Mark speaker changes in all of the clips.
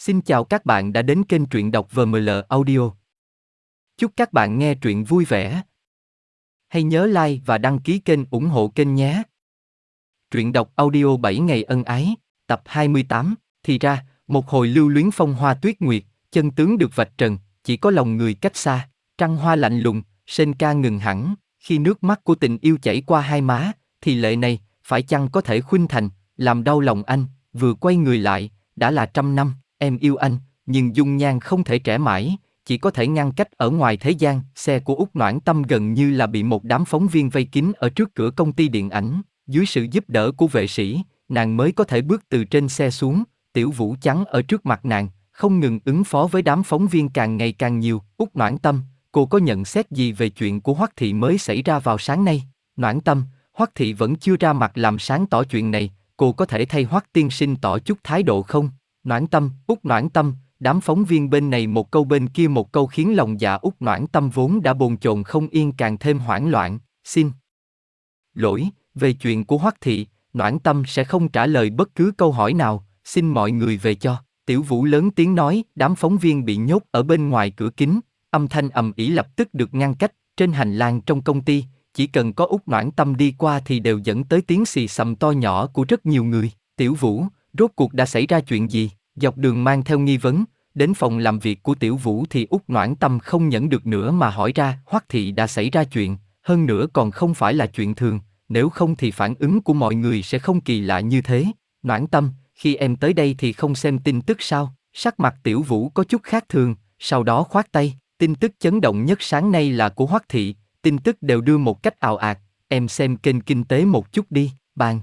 Speaker 1: Xin chào các bạn đã đến kênh truyện đọc VML Audio. Chúc các bạn nghe truyện vui vẻ. Hãy nhớ like và đăng ký kênh ủng hộ kênh nhé. Truyện đọc audio 7 ngày ân ái, tập 28, thì ra, một hồi lưu luyến phong hoa tuyết nguyệt, chân tướng được vạch trần, chỉ có lòng người cách xa, trăng hoa lạnh lùng, sên ca ngừng hẳn, khi nước mắt của tình yêu chảy qua hai má, thì lệ này, phải chăng có thể khuynh thành, làm đau lòng anh, vừa quay người lại, đã là trăm năm, em yêu anh, nhưng dung nhan không thể trẻ mãi, chỉ có thể ngăn cách ở ngoài thế gian. Xe của Úc Noãn Tâm gần như là bị một đám phóng viên vây kín ở trước cửa công ty điện ảnh, dưới sự giúp đỡ của vệ sĩ, nàng mới có thể bước từ trên xe xuống, tiểu vũ trắng ở trước mặt nàng, không ngừng ứng phó với đám phóng viên càng ngày càng nhiều. Úc Noãn Tâm, cô có nhận xét gì về chuyện của Hoắc Thị mới xảy ra vào sáng nay? Noãn Tâm, Hoắc Thị vẫn chưa ra mặt làm sáng tỏ chuyện này, cô có thể thay Hoắc Tiên Sinh tỏ chút thái độ không? Noãn tâm, út noãn tâm, đám phóng viên bên này một câu bên kia một câu khiến lòng dạ út noãn tâm vốn đã bồn chồn không yên càng thêm hoảng loạn, xin. Lỗi, về chuyện của Hoắc Thị, noãn tâm sẽ không trả lời bất cứ câu hỏi nào, xin mọi người về cho. Tiểu Vũ lớn tiếng nói, đám phóng viên bị nhốt ở bên ngoài cửa kính, âm thanh ầm ĩ lập tức được ngăn cách, trên hành lang trong công ty, chỉ cần có út noãn tâm đi qua thì đều dẫn tới tiếng xì xầm to nhỏ của rất nhiều người. Tiểu Vũ, rốt cuộc đã xảy ra chuyện gì? Dọc đường mang theo nghi vấn, đến phòng làm việc của Tiểu Vũ thì út noãn tâm không nhẫn được nữa mà hỏi ra Hoắc Thị đã xảy ra chuyện, hơn nữa còn không phải là chuyện thường, nếu không thì phản ứng của mọi người sẽ không kỳ lạ như thế. Noãn tâm, khi em tới đây thì không xem tin tức sao? Sắc mặt Tiểu Vũ có chút khác thường, sau đó khoát tay, tin tức chấn động nhất sáng nay là của Hoắc Thị, tin tức đều đưa một cách ào ạt, em xem kênh kinh tế một chút đi, bàn.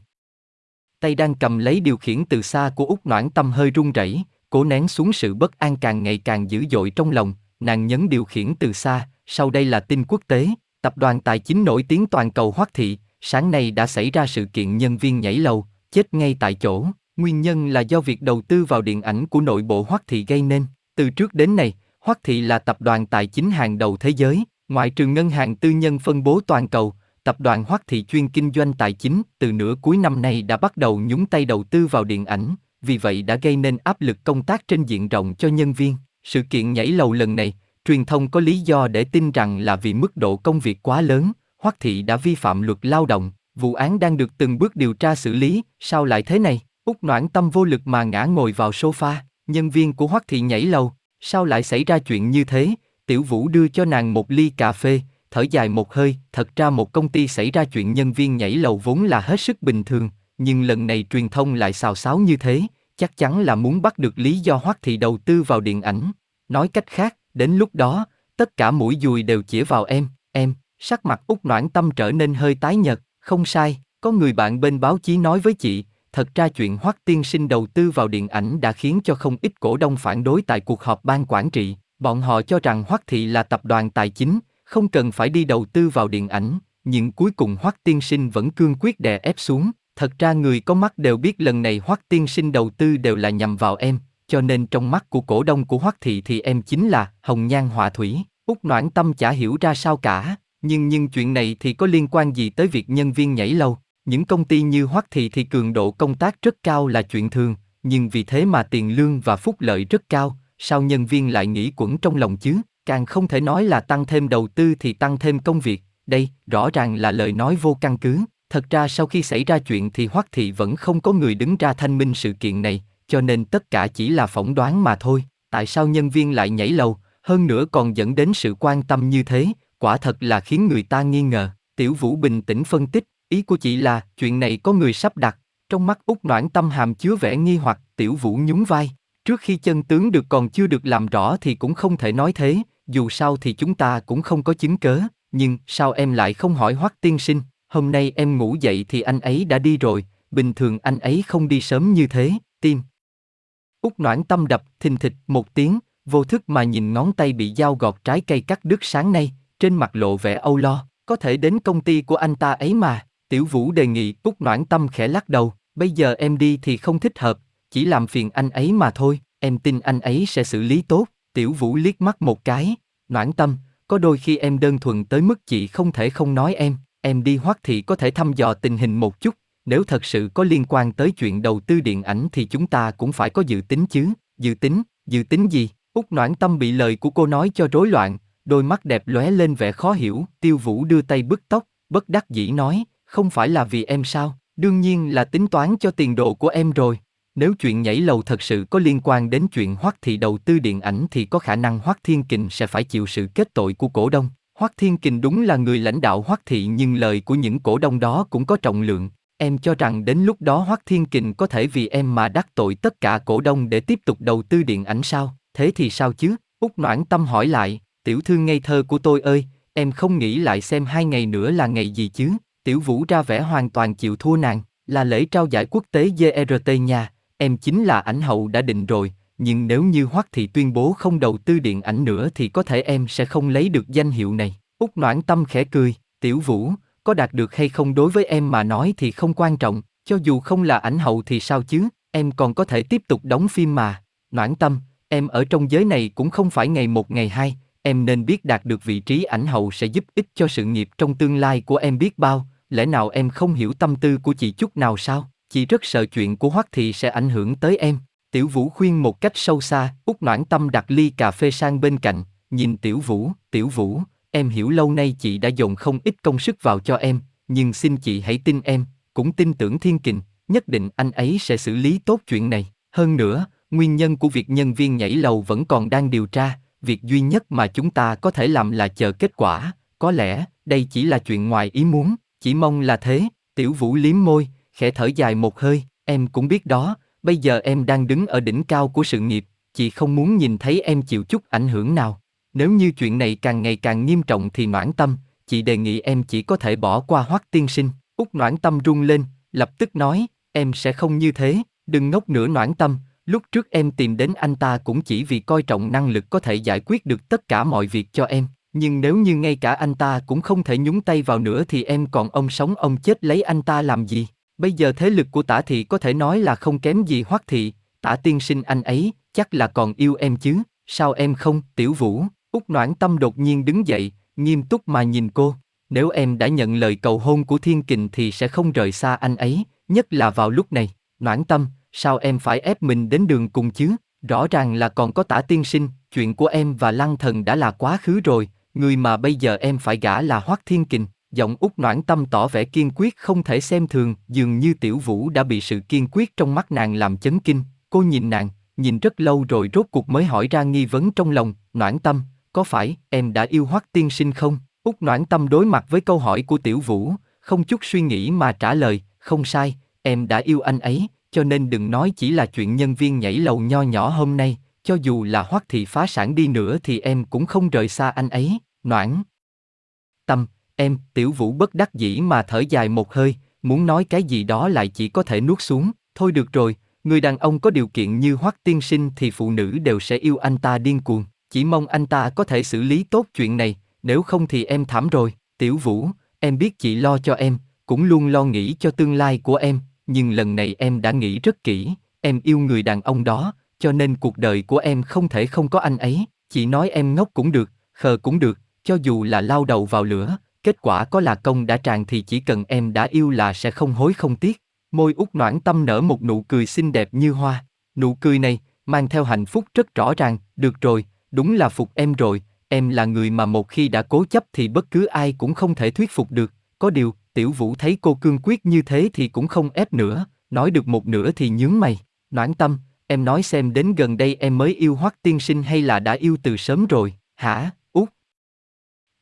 Speaker 1: Tay đang cầm lấy điều khiển từ xa của út noãn tâm hơi run rẩy, cố nén xuống sự bất an càng ngày càng dữ dội trong lòng, nàng nhấn điều khiển từ xa, sau đây là tin quốc tế, tập đoàn tài chính nổi tiếng toàn cầu Hoắc Thị, sáng nay đã xảy ra sự kiện nhân viên nhảy lầu, chết ngay tại chỗ, nguyên nhân là do việc đầu tư vào điện ảnh của nội bộ Hoắc Thị gây nên, từ trước đến nay, Hoắc Thị là tập đoàn tài chính hàng đầu thế giới, ngoại trừ ngân hàng tư nhân phân bố toàn cầu, tập đoàn Hoắc Thị chuyên kinh doanh tài chính từ nửa cuối năm nay đã bắt đầu nhúng tay đầu tư vào điện ảnh, vì vậy đã gây nên áp lực công tác trên diện rộng cho nhân viên. Sự kiện nhảy lầu lần này, truyền thông có lý do để tin rằng là vì mức độ công việc quá lớn, Hoắc Thị đã vi phạm luật lao động, vụ án đang được từng bước điều tra xử lý, sao lại thế này? Úc Noãn Tâm vô lực mà ngã ngồi vào sofa, nhân viên của Hoắc Thị nhảy lầu, sao lại xảy ra chuyện như thế? Tiểu Vũ đưa cho nàng một ly cà phê, thở dài một hơi, thật ra một công ty xảy ra chuyện nhân viên nhảy lầu vốn là hết sức bình thường, nhưng lần này truyền thông lại xào xáo như thế, chắc chắn là muốn bắt được lý do Hoắc Thị đầu tư vào điện ảnh. Nói cách khác, đến lúc đó, tất cả mũi dùi đều chỉ vào em, em, sắc mặt út noãn tâm trở nên hơi tái nhợt, không sai, có người bạn bên báo chí nói với chị, thật ra chuyện Hoắc tiên sinh đầu tư vào điện ảnh đã khiến cho không ít cổ đông phản đối tại cuộc họp ban quản trị, bọn họ cho rằng Hoắc Thị là tập đoàn tài chính, không cần phải đi đầu tư vào điện ảnh, nhưng cuối cùng Hoắc Tiên Sinh vẫn cương quyết đè ép xuống. Thật ra người có mắt đều biết lần này Hoắc Tiên Sinh đầu tư đều là nhằm vào em, cho nên trong mắt của cổ đông của Hoắc Thị thì em chính là hồng nhan họa thủy. Úc Noãn Tâm chả hiểu ra sao cả, nhưng nhưng chuyện này thì có liên quan gì tới việc nhân viên nhảy lâu? Những công ty như Hoắc Thị thì cường độ công tác rất cao là chuyện thường, nhưng vì thế mà tiền lương và phúc lợi rất cao, sao nhân viên lại nghĩ quẩn trong lòng chứ? Càng không thể nói là tăng thêm đầu tư thì tăng thêm công việc, đây rõ ràng là lời nói vô căn cứ. Thật ra sau khi xảy ra chuyện thì Hoắc Thị vẫn không có người đứng ra thanh minh sự kiện này, cho nên tất cả chỉ là phỏng đoán mà thôi. Tại sao nhân viên lại nhảy lầu, hơn nữa còn dẫn đến sự quan tâm như thế, quả thật là khiến người ta nghi ngờ. Tiểu Vũ bình tĩnh phân tích, ý của chị là chuyện này có người sắp đặt. Trong mắt út noãn tâm hàm chứa vẻ nghi hoặc, Tiểu Vũ nhún vai. Trước khi chân tướng được còn chưa được làm rõ thì cũng không thể nói thế, dù sao thì chúng ta cũng không có chứng cớ, nhưng sao em lại không hỏi Hoắc tiên sinh, hôm nay em ngủ dậy thì anh ấy đã đi rồi, bình thường anh ấy không đi sớm như thế, tim. Út noãn tâm đập, thình thịch một tiếng, vô thức mà nhìn ngón tay bị dao gọt trái cây cắt đứt sáng nay, trên mặt lộ vẻ âu lo, có thể đến công ty của anh ta ấy mà, tiểu vũ đề nghị Út noãn tâm khẽ lắc đầu, bây giờ em đi thì không thích hợp, chỉ làm phiền anh ấy mà thôi, em tin anh ấy sẽ xử lý tốt. Tiểu Vũ liếc mắt một cái, noãn tâm, có đôi khi em đơn thuần tới mức chị không thể không nói em, em đi hoắc thì có thể thăm dò tình hình một chút, nếu thật sự có liên quan tới chuyện đầu tư điện ảnh thì chúng ta cũng phải có dự tính chứ. dự tính, dự tính gì? Úc noãn tâm bị lời của cô nói cho rối loạn, đôi mắt đẹp lóe lên vẻ khó hiểu, tiêu vũ đưa tay bứt tóc, bất đắc dĩ nói, không phải là vì em sao, đương nhiên là tính toán cho tiền độ của em rồi. Nếu chuyện nhảy lầu thật sự có liên quan đến chuyện Hoắc Thị đầu tư điện ảnh thì có khả năng Hoắc Thiên Kình sẽ phải chịu sự kết tội của cổ đông. Hoắc Thiên Kình đúng là người lãnh đạo Hoắc Thị nhưng lời của những cổ đông đó cũng có trọng lượng. Em cho rằng đến lúc đó Hoắc Thiên Kình có thể vì em mà đắc tội tất cả cổ đông để tiếp tục đầu tư điện ảnh sao? Thế thì sao chứ? Úc Noãn Tâm hỏi lại, tiểu thư ngây thơ của tôi ơi, em không nghĩ lại xem hai ngày nữa là ngày gì chứ? Tiểu Vũ ra vẻ hoàn toàn chịu thua nàng, là lễ trao giải quốc tế GRT nha, em chính là ảnh hậu đã định rồi, nhưng nếu như Hoắc Thị tuyên bố không đầu tư điện ảnh nữa thì có thể em sẽ không lấy được danh hiệu này. Úc Noãn Tâm khẽ cười, Tiểu Vũ, có đạt được hay không đối với em mà nói thì không quan trọng, cho dù không là ảnh hậu thì sao chứ, em còn có thể tiếp tục đóng phim mà. Noãn Tâm, em ở trong giới này cũng không phải ngày một ngày hai, em nên biết đạt được vị trí ảnh hậu sẽ giúp ích cho sự nghiệp trong tương lai của em biết bao, lẽ nào em không hiểu tâm tư của chị chút nào sao? Chị rất sợ chuyện của Hoắc Thị sẽ ảnh hưởng tới em. Tiểu Vũ khuyên một cách sâu xa, Úc Noãn Tâm đặt ly cà phê sang bên cạnh, nhìn Tiểu Vũ, Tiểu Vũ, em hiểu lâu nay chị đã dồn không ít công sức vào cho em, nhưng xin chị hãy tin em, cũng tin tưởng Thiên Kình, nhất định anh ấy sẽ xử lý tốt chuyện này. Hơn nữa, nguyên nhân của việc nhân viên nhảy lầu vẫn còn đang điều tra, việc duy nhất mà chúng ta có thể làm là chờ kết quả, có lẽ đây chỉ là chuyện ngoài ý muốn, chỉ mong là thế. Tiểu Vũ liếm môi, khẽ thở dài một hơi, em cũng biết đó, bây giờ em đang đứng ở đỉnh cao của sự nghiệp, chị không muốn nhìn thấy em chịu chút ảnh hưởng nào. Nếu như chuyện này càng ngày càng nghiêm trọng thì noãn tâm, chị đề nghị em chỉ có thể bỏ qua hoắc tiên sinh. Úc noãn tâm rung lên, lập tức nói, em sẽ không như thế, đừng ngốc nữa noãn tâm, lúc trước em tìm đến anh ta cũng chỉ vì coi trọng năng lực có thể giải quyết được tất cả mọi việc cho em. Nhưng nếu như ngay cả anh ta cũng không thể nhúng tay vào nữa thì em còn ông sống ông chết lấy anh ta làm gì? Bây giờ thế lực của tả thị có thể nói là không kém gì hoắc thị, tả tiên sinh anh ấy, chắc là còn yêu em chứ, sao em không, tiểu vũ, út noãn tâm đột nhiên đứng dậy, nghiêm túc mà nhìn cô, nếu em đã nhận lời cầu hôn của thiên kình thì sẽ không rời xa anh ấy, nhất là vào lúc này, noãn tâm, sao em phải ép mình đến đường cùng chứ, rõ ràng là còn có tả tiên sinh, chuyện của em và lăng thần đã là quá khứ rồi, người mà bây giờ em phải gả là hoắc thiên kình. Giọng út noãn tâm tỏ vẻ kiên quyết không thể xem thường, dường như tiểu vũ đã bị sự kiên quyết trong mắt nàng làm chấn kinh. Cô nhìn nàng, nhìn rất lâu rồi rốt cuộc mới hỏi ra nghi vấn trong lòng, noãn tâm, có phải em đã yêu hoắc tiên sinh không? Út noãn tâm đối mặt với câu hỏi của tiểu vũ, không chút suy nghĩ mà trả lời, không sai, em đã yêu anh ấy, cho nên đừng nói chỉ là chuyện nhân viên nhảy lầu nho nhỏ hôm nay, cho dù là hoắc thị phá sản đi nữa thì em cũng không rời xa anh ấy, noãn. Tâm, Em, tiểu vũ bất đắc dĩ mà thở dài một hơi, muốn nói cái gì đó lại chỉ có thể nuốt xuống, thôi được rồi, người đàn ông có điều kiện như Hoắc tiên sinh thì phụ nữ đều sẽ yêu anh ta điên cuồng, chỉ mong anh ta có thể xử lý tốt chuyện này, nếu không thì em thảm rồi, tiểu vũ, em biết chị lo cho em, cũng luôn lo nghĩ cho tương lai của em, nhưng lần này em đã nghĩ rất kỹ, em yêu người đàn ông đó, cho nên cuộc đời của em không thể không có anh ấy, chị nói em ngốc cũng được, khờ cũng được, cho dù là lao đầu vào lửa, kết quả có là công đã tràn thì chỉ cần em đã yêu là sẽ không hối không tiếc. Môi út noãn tâm nở một nụ cười xinh đẹp như hoa. Nụ cười này, mang theo hạnh phúc rất rõ ràng, được rồi, đúng là phục em rồi, em là người mà một khi đã cố chấp thì bất cứ ai cũng không thể thuyết phục được. Có điều, tiểu vũ thấy cô cương quyết như thế thì cũng không ép nữa, nói được một nửa thì nhướng mày. Noãn tâm, em nói xem đến gần đây em mới yêu hoắc tiên sinh hay là đã yêu từ sớm rồi, hả?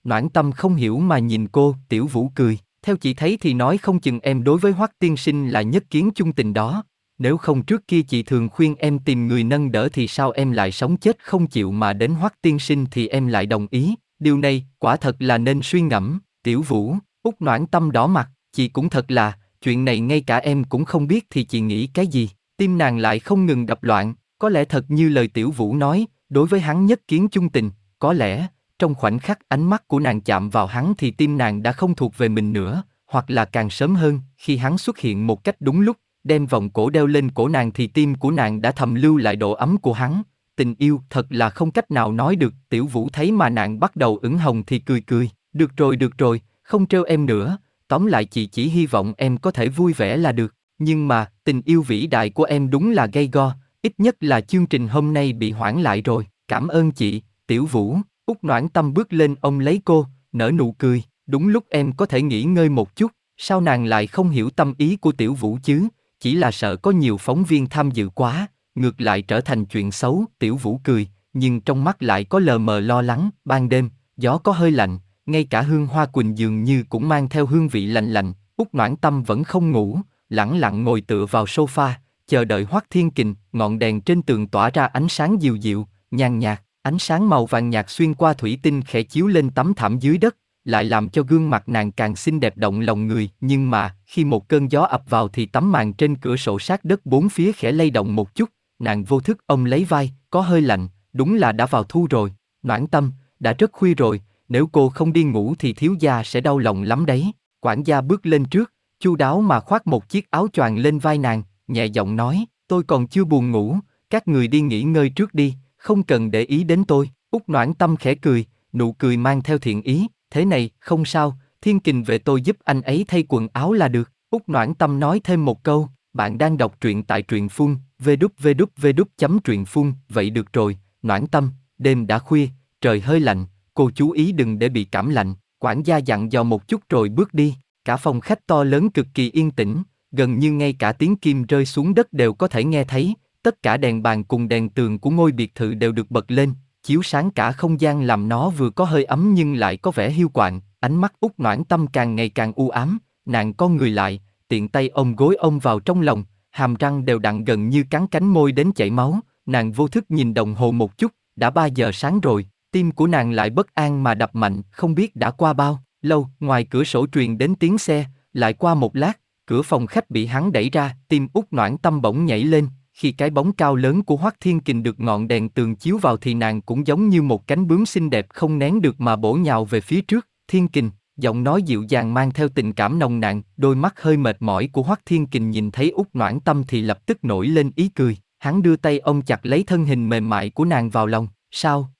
Speaker 1: Noãn tâm không hiểu mà nhìn cô, tiểu vũ cười, theo chị thấy thì nói không chừng em đối với hoắc tiên sinh là nhất kiến chung tình đó. Nếu không trước kia chị thường khuyên em tìm người nâng đỡ thì sao em lại sống chết không chịu mà đến hoắc tiên sinh thì em lại đồng ý. Điều này, quả thật là nên suy ngẫm, tiểu vũ, út noãn tâm đỏ mặt, chị cũng thật là, chuyện này ngay cả em cũng không biết thì chị nghĩ cái gì. Tim nàng lại không ngừng đập loạn, có lẽ thật như lời tiểu vũ nói, đối với hắn nhất kiến chung tình, có lẽ, trong khoảnh khắc ánh mắt của nàng chạm vào hắn thì tim nàng đã không thuộc về mình nữa, hoặc là càng sớm hơn, khi hắn xuất hiện một cách đúng lúc, đem vòng cổ đeo lên cổ nàng thì tim của nàng đã thầm lưu lại độ ấm của hắn. Tình yêu thật là không cách nào nói được, tiểu vũ thấy mà nàng bắt đầu ửng hồng thì cười cười, được rồi được rồi, không trêu em nữa, tóm lại chị chỉ hy vọng em có thể vui vẻ là được, nhưng mà, tình yêu vĩ đại của em đúng là gây go, ít nhất là chương trình hôm nay bị hoãn lại rồi, cảm ơn chị, Tiểu Vũ, Úc Noãn Tâm bước lên ông lấy cô, nở nụ cười, đúng lúc em có thể nghỉ ngơi một chút, sao nàng lại không hiểu tâm ý của Tiểu Vũ chứ, chỉ là sợ có nhiều phóng viên tham dự quá, ngược lại trở thành chuyện xấu, Tiểu Vũ cười, nhưng trong mắt lại có lờ mờ lo lắng, ban đêm, gió có hơi lạnh, ngay cả hương hoa quỳnh dường như cũng mang theo hương vị lạnh lạnh, Úc Noãn Tâm vẫn không ngủ, lẳng lặng ngồi tựa vào sofa, chờ đợi Hoắc Thiên Kình, ngọn đèn trên tường tỏa ra ánh sáng dịu dịu, nhàn nhạt, ánh sáng màu vàng nhạt xuyên qua thủy tinh khẽ chiếu lên tấm thảm dưới đất, lại làm cho gương mặt nàng càng xinh đẹp động lòng người, nhưng mà, khi một cơn gió ập vào thì tấm màn trên cửa sổ sát đất bốn phía khẽ lay động một chút, nàng vô thức ông lấy vai, có hơi lạnh, đúng là đã vào thu rồi, noãn tâm, đã rất khuya rồi, nếu cô không đi ngủ thì thiếu gia sẽ đau lòng lắm đấy. Quản gia bước lên trước, chu đáo mà khoác một chiếc áo choàng lên vai nàng, nhẹ giọng nói, tôi còn chưa buồn ngủ, các người đi nghỉ ngơi trước đi, không cần để ý đến tôi. Út noãn tâm khẽ cười, nụ cười mang theo thiện ý, thế này, không sao, thiên kình về tôi giúp anh ấy thay quần áo là được. Út noãn tâm nói thêm một câu, bạn đang đọc truyện tại truyện phun, vđvđvđ chấm truyện phun, vậy được rồi, noãn tâm, đêm đã khuya, trời hơi lạnh, cô chú ý đừng để bị cảm lạnh, quản gia dặn dò một chút rồi bước đi, cả phòng khách to lớn cực kỳ yên tĩnh, gần như ngay cả tiếng kim rơi xuống đất đều có thể nghe thấy, tất cả đèn bàn cùng đèn tường của ngôi biệt thự đều được bật lên, chiếu sáng cả không gian làm nó vừa có hơi ấm nhưng lại có vẻ hiu quạnh, ánh mắt út noãn tâm càng ngày càng u ám, nàng con người lại, tiện tay ôm gối ông vào trong lòng, hàm răng đều đặn gần như cắn cánh môi đến chảy máu, nàng vô thức nhìn đồng hồ một chút, đã ba giờ sáng rồi, tim của nàng lại bất an mà đập mạnh, không biết đã qua bao lâu, ngoài cửa sổ truyền đến tiếng xe, lại qua một lát, cửa phòng khách bị hắn đẩy ra, tim út noãn tâm bỗng nhảy lên, khi cái bóng cao lớn của Hoắc Thiên Kình được ngọn đèn tường chiếu vào thì nàng cũng giống như một cánh bướm xinh đẹp không nén được mà bổ nhào về phía trước, Thiên Kình, giọng nói dịu dàng mang theo tình cảm nồng nàn, đôi mắt hơi mệt mỏi của Hoắc Thiên Kình nhìn thấy út noãn tâm thì lập tức nổi lên ý cười, hắn đưa tay ôm chặt lấy thân hình mềm mại của nàng vào lòng, sao?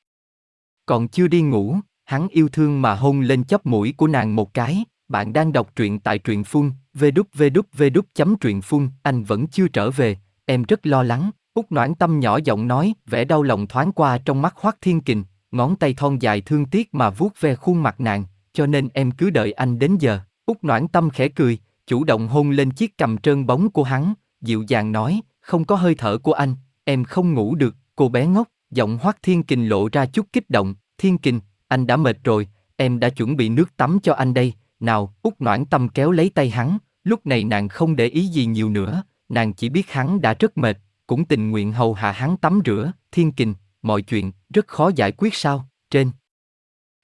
Speaker 1: Còn chưa đi ngủ, hắn yêu thương mà hôn lên chóp mũi của nàng một cái, bạn đang đọc truyện tại truyện phun, vđvđvđ chấm truyện phun, anh vẫn chưa trở về, em rất lo lắng. Úc noãn tâm nhỏ giọng nói, vẻ đau lòng thoáng qua trong mắt Hoắc Thiên Kình, ngón tay thon dài thương tiếc mà vuốt ve khuôn mặt nàng, cho nên em cứ đợi anh đến giờ. Úc noãn tâm khẽ cười, chủ động hôn lên chiếc cầm trơn bóng của hắn, dịu dàng nói, không có hơi thở của anh, em không ngủ được, cô bé ngốc, giọng Hoắc Thiên Kình lộ ra chút kích động, Thiên Kình, anh đã mệt rồi, em đã chuẩn bị nước tắm cho anh đây, nào, út noãn tâm kéo lấy tay hắn, lúc này nàng không để ý gì nhiều nữa, nàng chỉ biết hắn đã rất mệt, cũng tình nguyện hầu hạ hắn tắm rửa, thiên kình, mọi chuyện, rất khó giải quyết sao, trên.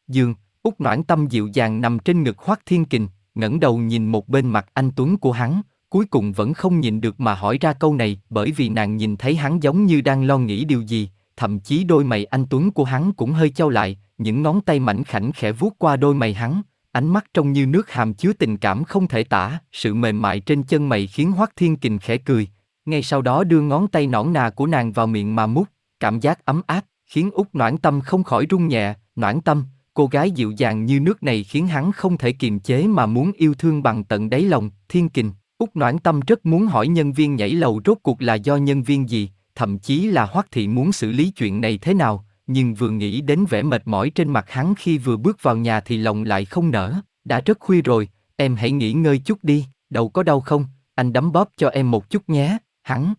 Speaker 1: Dương, út noãn tâm dịu dàng nằm trên ngực khoác thiên kình, ngẩng đầu nhìn một bên mặt anh Tuấn của hắn, cuối cùng vẫn không nhìn được mà hỏi ra câu này bởi vì nàng nhìn thấy hắn giống như đang lo nghĩ điều gì, thậm chí đôi mày anh Tuấn của hắn cũng hơi trao lại, những ngón tay mảnh khảnh khẽ vuốt qua đôi mày hắn, ánh mắt trông như nước hàm chứa tình cảm không thể tả, sự mềm mại trên chân mày khiến Hoắc Thiên Kình khẽ cười, ngay sau đó đưa ngón tay nõn nà của nàng vào miệng mà mút, cảm giác ấm áp, khiến út noãn tâm không khỏi rung nhẹ, noãn tâm, cô gái dịu dàng như nước này khiến hắn không thể kiềm chế mà muốn yêu thương bằng tận đáy lòng, Thiên Kình. Út Noãn Tâm rất muốn hỏi nhân viên nhảy lầu rốt cuộc là do nhân viên gì, thậm chí là Hoắc Thị muốn xử lý chuyện này thế nào, nhưng vừa nghĩ đến vẻ mệt mỏi trên mặt hắn khi vừa bước vào nhà thì lòng lại không nở. Đã rất khuya rồi, em hãy nghỉ ngơi chút đi, đầu có đau không? Anh đấm bóp cho em một chút nhé, hắn.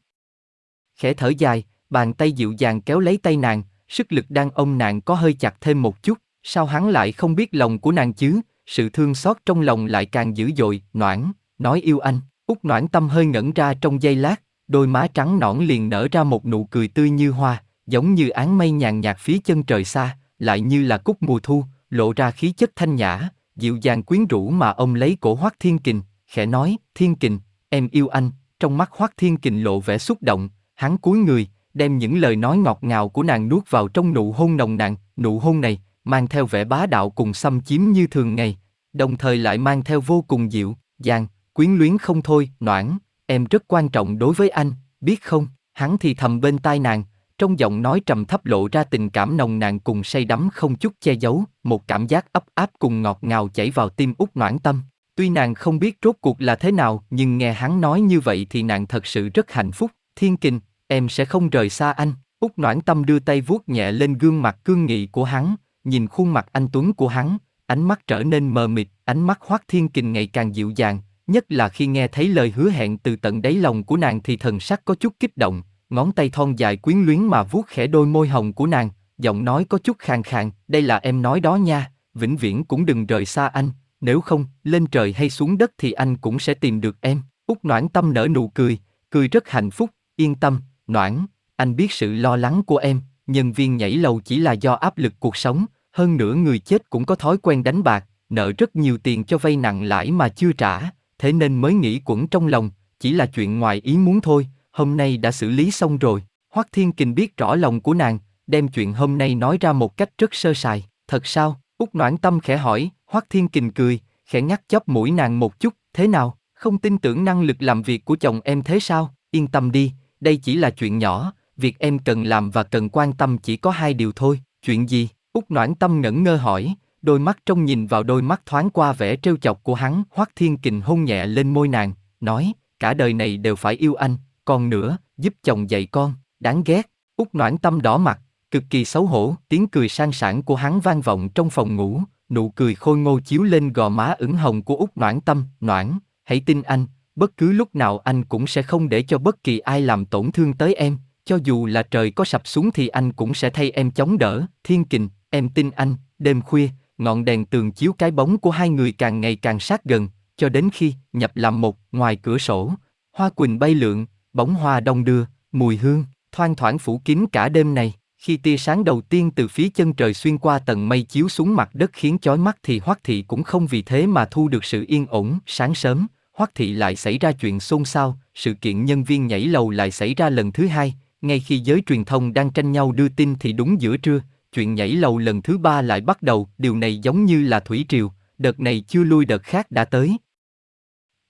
Speaker 1: Khẽ thở dài, bàn tay dịu dàng kéo lấy tay nàng, sức lực đang ôm nàng có hơi chặt thêm một chút, sao hắn lại không biết lòng của nàng chứ? Sự thương xót trong lòng lại càng dữ dội, noãn, nói yêu anh. Út noãn tâm hơi ngẩn ra trong giây lát, đôi má trắng nõn liền nở ra một nụ cười tươi như hoa, giống như áng mây nhàn nhạt phía chân trời xa, lại như là cúc mùa thu, lộ ra khí chất thanh nhã, dịu dàng quyến rũ mà ông lấy cổ Hoắc Thiên Kình, khẽ nói, Thiên Kình, em yêu anh, trong mắt Hoắc Thiên Kình lộ vẻ xúc động, hắn cúi người, đem những lời nói ngọt ngào của nàng nuốt vào trong nụ hôn nồng nàn, nụ hôn này, mang theo vẻ bá đạo cùng xâm chiếm như thường ngày, đồng thời lại mang theo vô cùng dịu, dàng, quyến luyến không thôi, noãn, em rất quan trọng đối với anh, biết không? Hắn thì thầm bên tai nàng, trong giọng nói trầm thấp lộ ra tình cảm nồng nàn cùng say đắm không chút che giấu, một cảm giác ấp áp cùng ngọt ngào chảy vào tim út noãn tâm. Tuy nàng không biết rốt cuộc là thế nào, nhưng nghe hắn nói như vậy thì nàng thật sự rất hạnh phúc. Thiên Kình, em sẽ không rời xa anh. Úc Noãn Tâm đưa tay vuốt nhẹ lên gương mặt cương nghị của hắn, nhìn khuôn mặt anh Tuấn của hắn, ánh mắt trở nên mờ mịt, ánh mắt Hoác Thiên Kình ngày càng dịu dàng, nhất là khi nghe thấy lời hứa hẹn từ tận đáy lòng của nàng thì thần sắc có chút kích động, ngón tay thon dài quyến luyến mà vuốt khẽ đôi môi hồng của nàng, giọng nói có chút khàn khàn, đây là em nói đó nha, vĩnh viễn cũng đừng rời xa anh, nếu không, lên trời hay xuống đất thì anh cũng sẽ tìm được em. Úc Noãn Tâm nở nụ cười, cười rất hạnh phúc, yên tâm, Noãn, anh biết sự lo lắng của em, nhân viên nhảy lầu chỉ là do áp lực cuộc sống, hơn nữa người chết cũng có thói quen đánh bạc, nợ rất nhiều tiền cho vay nặng lãi mà chưa trả, thế nên mới nghĩ quẩn trong lòng, chỉ là chuyện ngoài ý muốn thôi, hôm nay đã xử lý xong rồi. Hoắc Thiên Kình biết rõ lòng của nàng, đem chuyện hôm nay nói ra một cách rất sơ sài. Thật sao? Úc Noãn Tâm khẽ hỏi, Hoắc Thiên Kình cười, khẽ ngắt chóp mũi nàng một chút, thế nào? Không tin tưởng năng lực làm việc của chồng em thế sao? Yên tâm đi, đây chỉ là chuyện nhỏ, việc em cần làm và cần quan tâm chỉ có hai điều thôi. Chuyện gì? Úc Noãn Tâm ngẩn ngơ hỏi, đôi mắt trong nhìn vào đôi mắt thoáng qua vẻ trêu chọc của hắn. Hoắc Thiên Kình hôn nhẹ lên môi nàng, nói, cả đời này đều phải yêu anh, còn nữa, giúp chồng dạy con, đáng ghét. út Noãn Tâm đỏ mặt, cực kỳ xấu hổ, tiếng cười sang sảng của hắn vang vọng trong phòng ngủ, nụ cười khôi ngô chiếu lên gò má ửng hồng của út Noãn Tâm, Noãn, hãy tin anh, bất cứ lúc nào anh cũng sẽ không để cho bất kỳ ai làm tổn thương tới em, cho dù là trời có sập xuống thì anh cũng sẽ thay em chống đỡ, thiên kình, em tin anh, đêm khuya, ngọn đèn tường chiếu cái bóng của hai người càng ngày càng sát gần, cho đến khi nhập làm một, ngoài cửa sổ, hoa quỳnh bay lượn, bóng hoa đông đưa, mùi hương, thoang thoảng phủ kín cả đêm này. Khi tia sáng đầu tiên từ phía chân trời xuyên qua tầng mây chiếu xuống mặt đất khiến chói mắt thì Hoắc Thị cũng không vì thế mà thu được sự yên ổn. Sáng sớm, Hoắc Thị lại xảy ra chuyện xôn xao, sự kiện nhân viên nhảy lầu lại xảy ra lần thứ hai. Ngay khi giới truyền thông đang tranh nhau đưa tin thì đúng giữa trưa, chuyện nhảy lầu lần thứ ba lại bắt đầu. Điều này giống như là thủy triều, đợt này chưa lui đợt khác đã tới.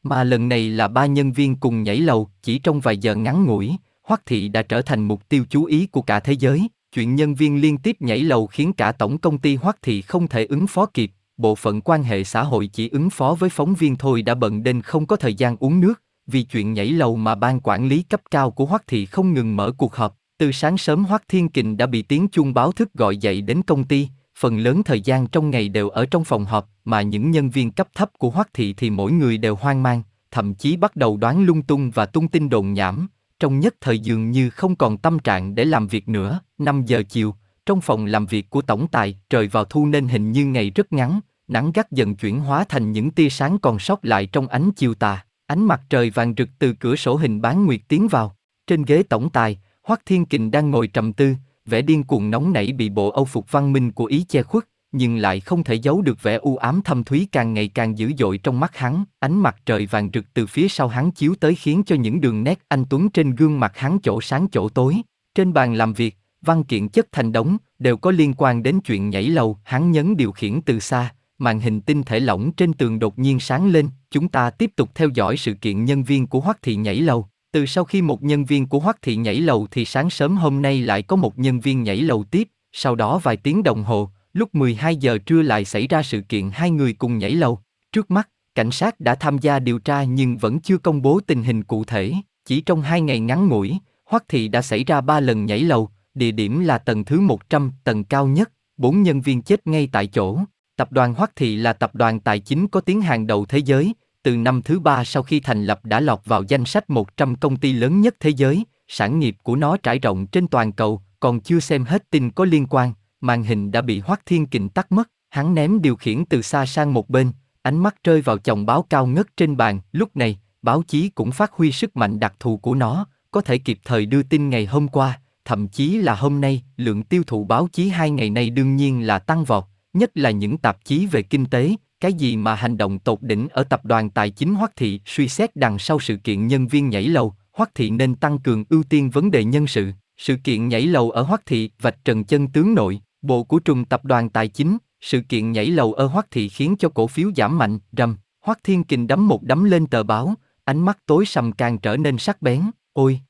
Speaker 1: Mà lần này là ba nhân viên cùng nhảy lầu, chỉ trong vài giờ ngắn ngủi, Hoắc Thị đã trở thành mục tiêu chú ý của cả thế giới. Chuyện nhân viên liên tiếp nhảy lầu khiến cả tổng công ty Hoắc Thị không thể ứng phó kịp, bộ phận quan hệ xã hội chỉ ứng phó với phóng viên thôi đã bận đến không có thời gian uống nước, vì chuyện nhảy lầu mà ban quản lý cấp cao của Hoắc Thị không ngừng mở cuộc họp. Từ sáng sớm Hoắc Thiên Kình đã bị tiếng chuông báo thức gọi dậy đến công ty, phần lớn thời gian trong ngày đều ở trong phòng họp, mà những nhân viên cấp thấp của Hoắc Thị thì mỗi người đều hoang mang, thậm chí bắt đầu đoán lung tung và tung tin đồn nhảm, trong nhất thời dường như không còn tâm trạng để làm việc nữa. 5 giờ chiều, trong phòng làm việc của tổng tài, trời vào thu nên hình như ngày rất ngắn, nắng gắt dần chuyển hóa thành những tia sáng còn sót lại trong ánh chiều tà. Ánh mặt trời vàng rực từ cửa sổ hình bán nguyệt tiến vào. Trên ghế tổng tài, Hoắc Thiên Kình đang ngồi trầm tư, vẻ điên cuồng nóng nảy bị bộ âu phục văn minh của ý che khuất, nhưng lại không thể giấu được vẻ u ám thâm thúy càng ngày càng dữ dội trong mắt hắn. Ánh mặt trời vàng rực từ phía sau hắn chiếu tới khiến cho những đường nét anh tuấn trên gương mặt hắn chỗ sáng chỗ tối. Trên bàn làm việc, văn kiện chất thành đống, đều có liên quan đến chuyện nhảy lầu. Hắn nhấn điều khiển từ xa, màn hình tinh thể lỏng trên tường đột nhiên sáng lên. Chúng ta tiếp tục theo dõi sự kiện nhân viên của Hoắc Thị nhảy lầu. Từ sau khi một nhân viên của Hoắc Thị nhảy lầu thì sáng sớm hôm nay lại có một nhân viên nhảy lầu tiếp, sau đó vài tiếng đồng hồ, lúc 12 giờ trưa lại xảy ra sự kiện hai người cùng nhảy lầu. Trước mắt, cảnh sát đã tham gia điều tra nhưng vẫn chưa công bố tình hình cụ thể. Chỉ trong hai ngày ngắn ngủi, Hoắc Thị đã xảy ra ba lần nhảy lầu, địa điểm là tầng thứ 100, tầng cao nhất, bốn nhân viên chết ngay tại chỗ. Tập đoàn Hoắc Thị là tập đoàn tài chính có tiếng hàng đầu thế giới, từ năm thứ ba sau khi thành lập đã lọt vào danh sách 100 công ty lớn nhất thế giới, sản nghiệp của nó trải rộng trên toàn cầu, còn chưa xem hết tin có liên quan, màn hình đã bị Hoắc Thiên Kình tắt mất, hắn ném điều khiển từ xa sang một bên, ánh mắt rơi vào chồng báo cao ngất trên bàn, lúc này, báo chí cũng phát huy sức mạnh đặc thù của nó, có thể kịp thời đưa tin ngày hôm qua, thậm chí là hôm nay, lượng tiêu thụ báo chí hai ngày nay đương nhiên là tăng vọt, nhất là những tạp chí về kinh tế, cái gì mà hành động tột đỉnh ở tập đoàn tài chính Hoắc Thị suy xét đằng sau sự kiện nhân viên nhảy lầu, Hoắc Thị nên tăng cường ưu tiên vấn đề nhân sự. Sự kiện nhảy lầu ở Hoắc Thị vạch trần chân tướng nội, bộ của trùng tập đoàn tài chính, sự kiện nhảy lầu ở Hoắc Thị khiến cho cổ phiếu giảm mạnh, rầm, Hoắc Thiên Kình đấm một đấm lên tờ báo, ánh mắt tối sầm càng trở nên sắc bén, ôi.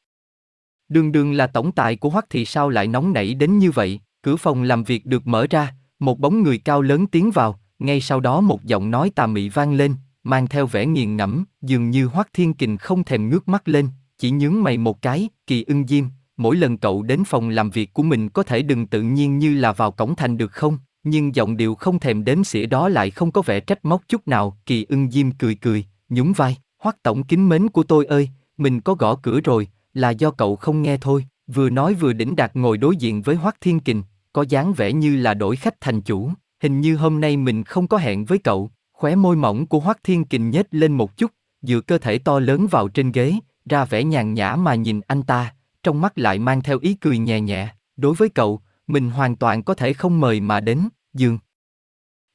Speaker 1: Đường đường là tổng tài của Hoắc Thị sao lại nóng nảy đến như vậy, cửa phòng làm việc được mở ra, một bóng người cao lớn tiến vào, ngay sau đó một giọng nói tà mị vang lên, mang theo vẻ nghiền ngẫm, dường như Hoắc Thiên Kình không thèm ngước mắt lên, chỉ nhướng mày một cái, Kỳ Ưng Diêm, mỗi lần cậu đến phòng làm việc của mình có thể đừng tự nhiên như là vào cổng thành được không? Nhưng giọng điệu không thèm đếm xỉa đó lại không có vẻ trách móc chút nào, kỳ ưng diêm cười cười, nhún vai, hoắc tổng kính mến của tôi ơi, mình có gõ cửa rồi, là do cậu không nghe thôi, vừa nói vừa đỉnh đạt ngồi đối diện với hoắc thiên kình, có dáng vẻ như là đổi khách thành chủ, hình như hôm nay mình không có hẹn với cậu, khóe môi mỏng của hoắc thiên kình nhếch lên một chút, dựa cơ thể to lớn vào trên ghế, ra vẻ nhàn nhã mà nhìn anh ta, trong mắt lại mang theo ý cười nhẹ nhẹ, đối với cậu, mình hoàn toàn có thể không mời mà đến, dương.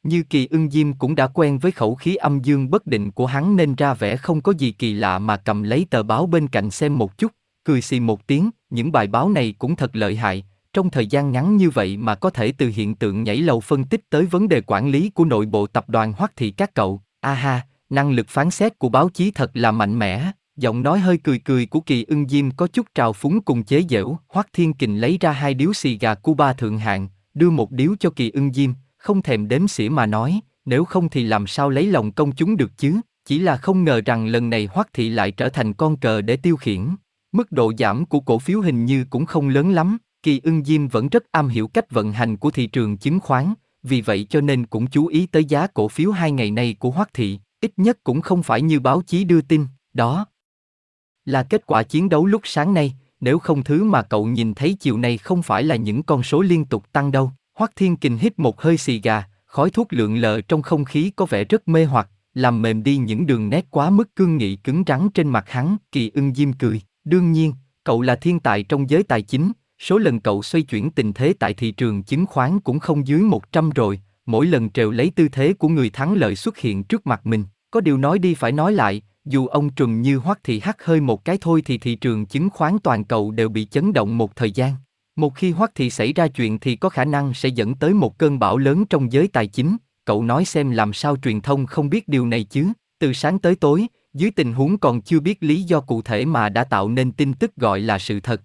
Speaker 1: Như kỳ ưng diêm cũng đã quen với khẩu khí âm dương bất định của hắn nên ra vẻ không có gì kỳ lạ mà cầm lấy tờ báo bên cạnh xem một chút, cười xì một tiếng, những bài báo này cũng thật lợi hại, trong thời gian ngắn như vậy mà có thể từ hiện tượng nhảy lầu phân tích tới vấn đề quản lý của nội bộ tập đoàn Hoắc Thị các cậu, aha, năng lực phán xét của báo chí thật là mạnh mẽ. Giọng nói hơi cười cười của Kỳ Ưng Diêm có chút trào phúng cùng chế giễu, Hoắc Thiên Kình lấy ra hai điếu xì gà Cuba thượng hạng, đưa một điếu cho Kỳ Ưng Diêm, không thèm đếm xỉa mà nói, nếu không thì làm sao lấy lòng công chúng được chứ, chỉ là không ngờ rằng lần này Hoắc Thị lại trở thành con cờ để tiêu khiển. Mức độ giảm của cổ phiếu hình như cũng không lớn lắm, Kỳ Ưng Diêm vẫn rất am hiểu cách vận hành của thị trường chứng khoán, vì vậy cho nên cũng chú ý tới giá cổ phiếu hai ngày nay của Hoắc Thị, ít nhất cũng không phải như báo chí đưa tin, đó là kết quả chiến đấu lúc sáng nay, nếu không thứ mà cậu nhìn thấy chiều nay không phải là những con số liên tục tăng đâu. Hoắc Thiên Kình hít một hơi xì gà, khói thuốc lượn lờ trong không khí có vẻ rất mê hoặc, làm mềm đi những đường nét quá mức cương nghị cứng rắn trên mặt hắn. Kỳ ưng diêm cười, đương nhiên, cậu là thiên tài trong giới tài chính, số lần cậu xoay chuyển tình thế tại thị trường chứng khoán cũng không dưới 100 rồi, mỗi lần trèo lấy tư thế của người thắng lợi xuất hiện trước mặt mình. Có điều nói đi phải nói lại, dù ông trùm như hoắc thì hắt hơi một cái thôi thì thị trường chứng khoán toàn cầu đều bị chấn động một thời gian. Một khi hoắc thị xảy ra chuyện thì có khả năng sẽ dẫn tới một cơn bão lớn trong giới tài chính, cậu nói xem làm sao truyền thông không biết điều này chứ, từ sáng tới tối, dưới tình huống còn chưa biết lý do cụ thể mà đã tạo nên tin tức gọi là sự thật.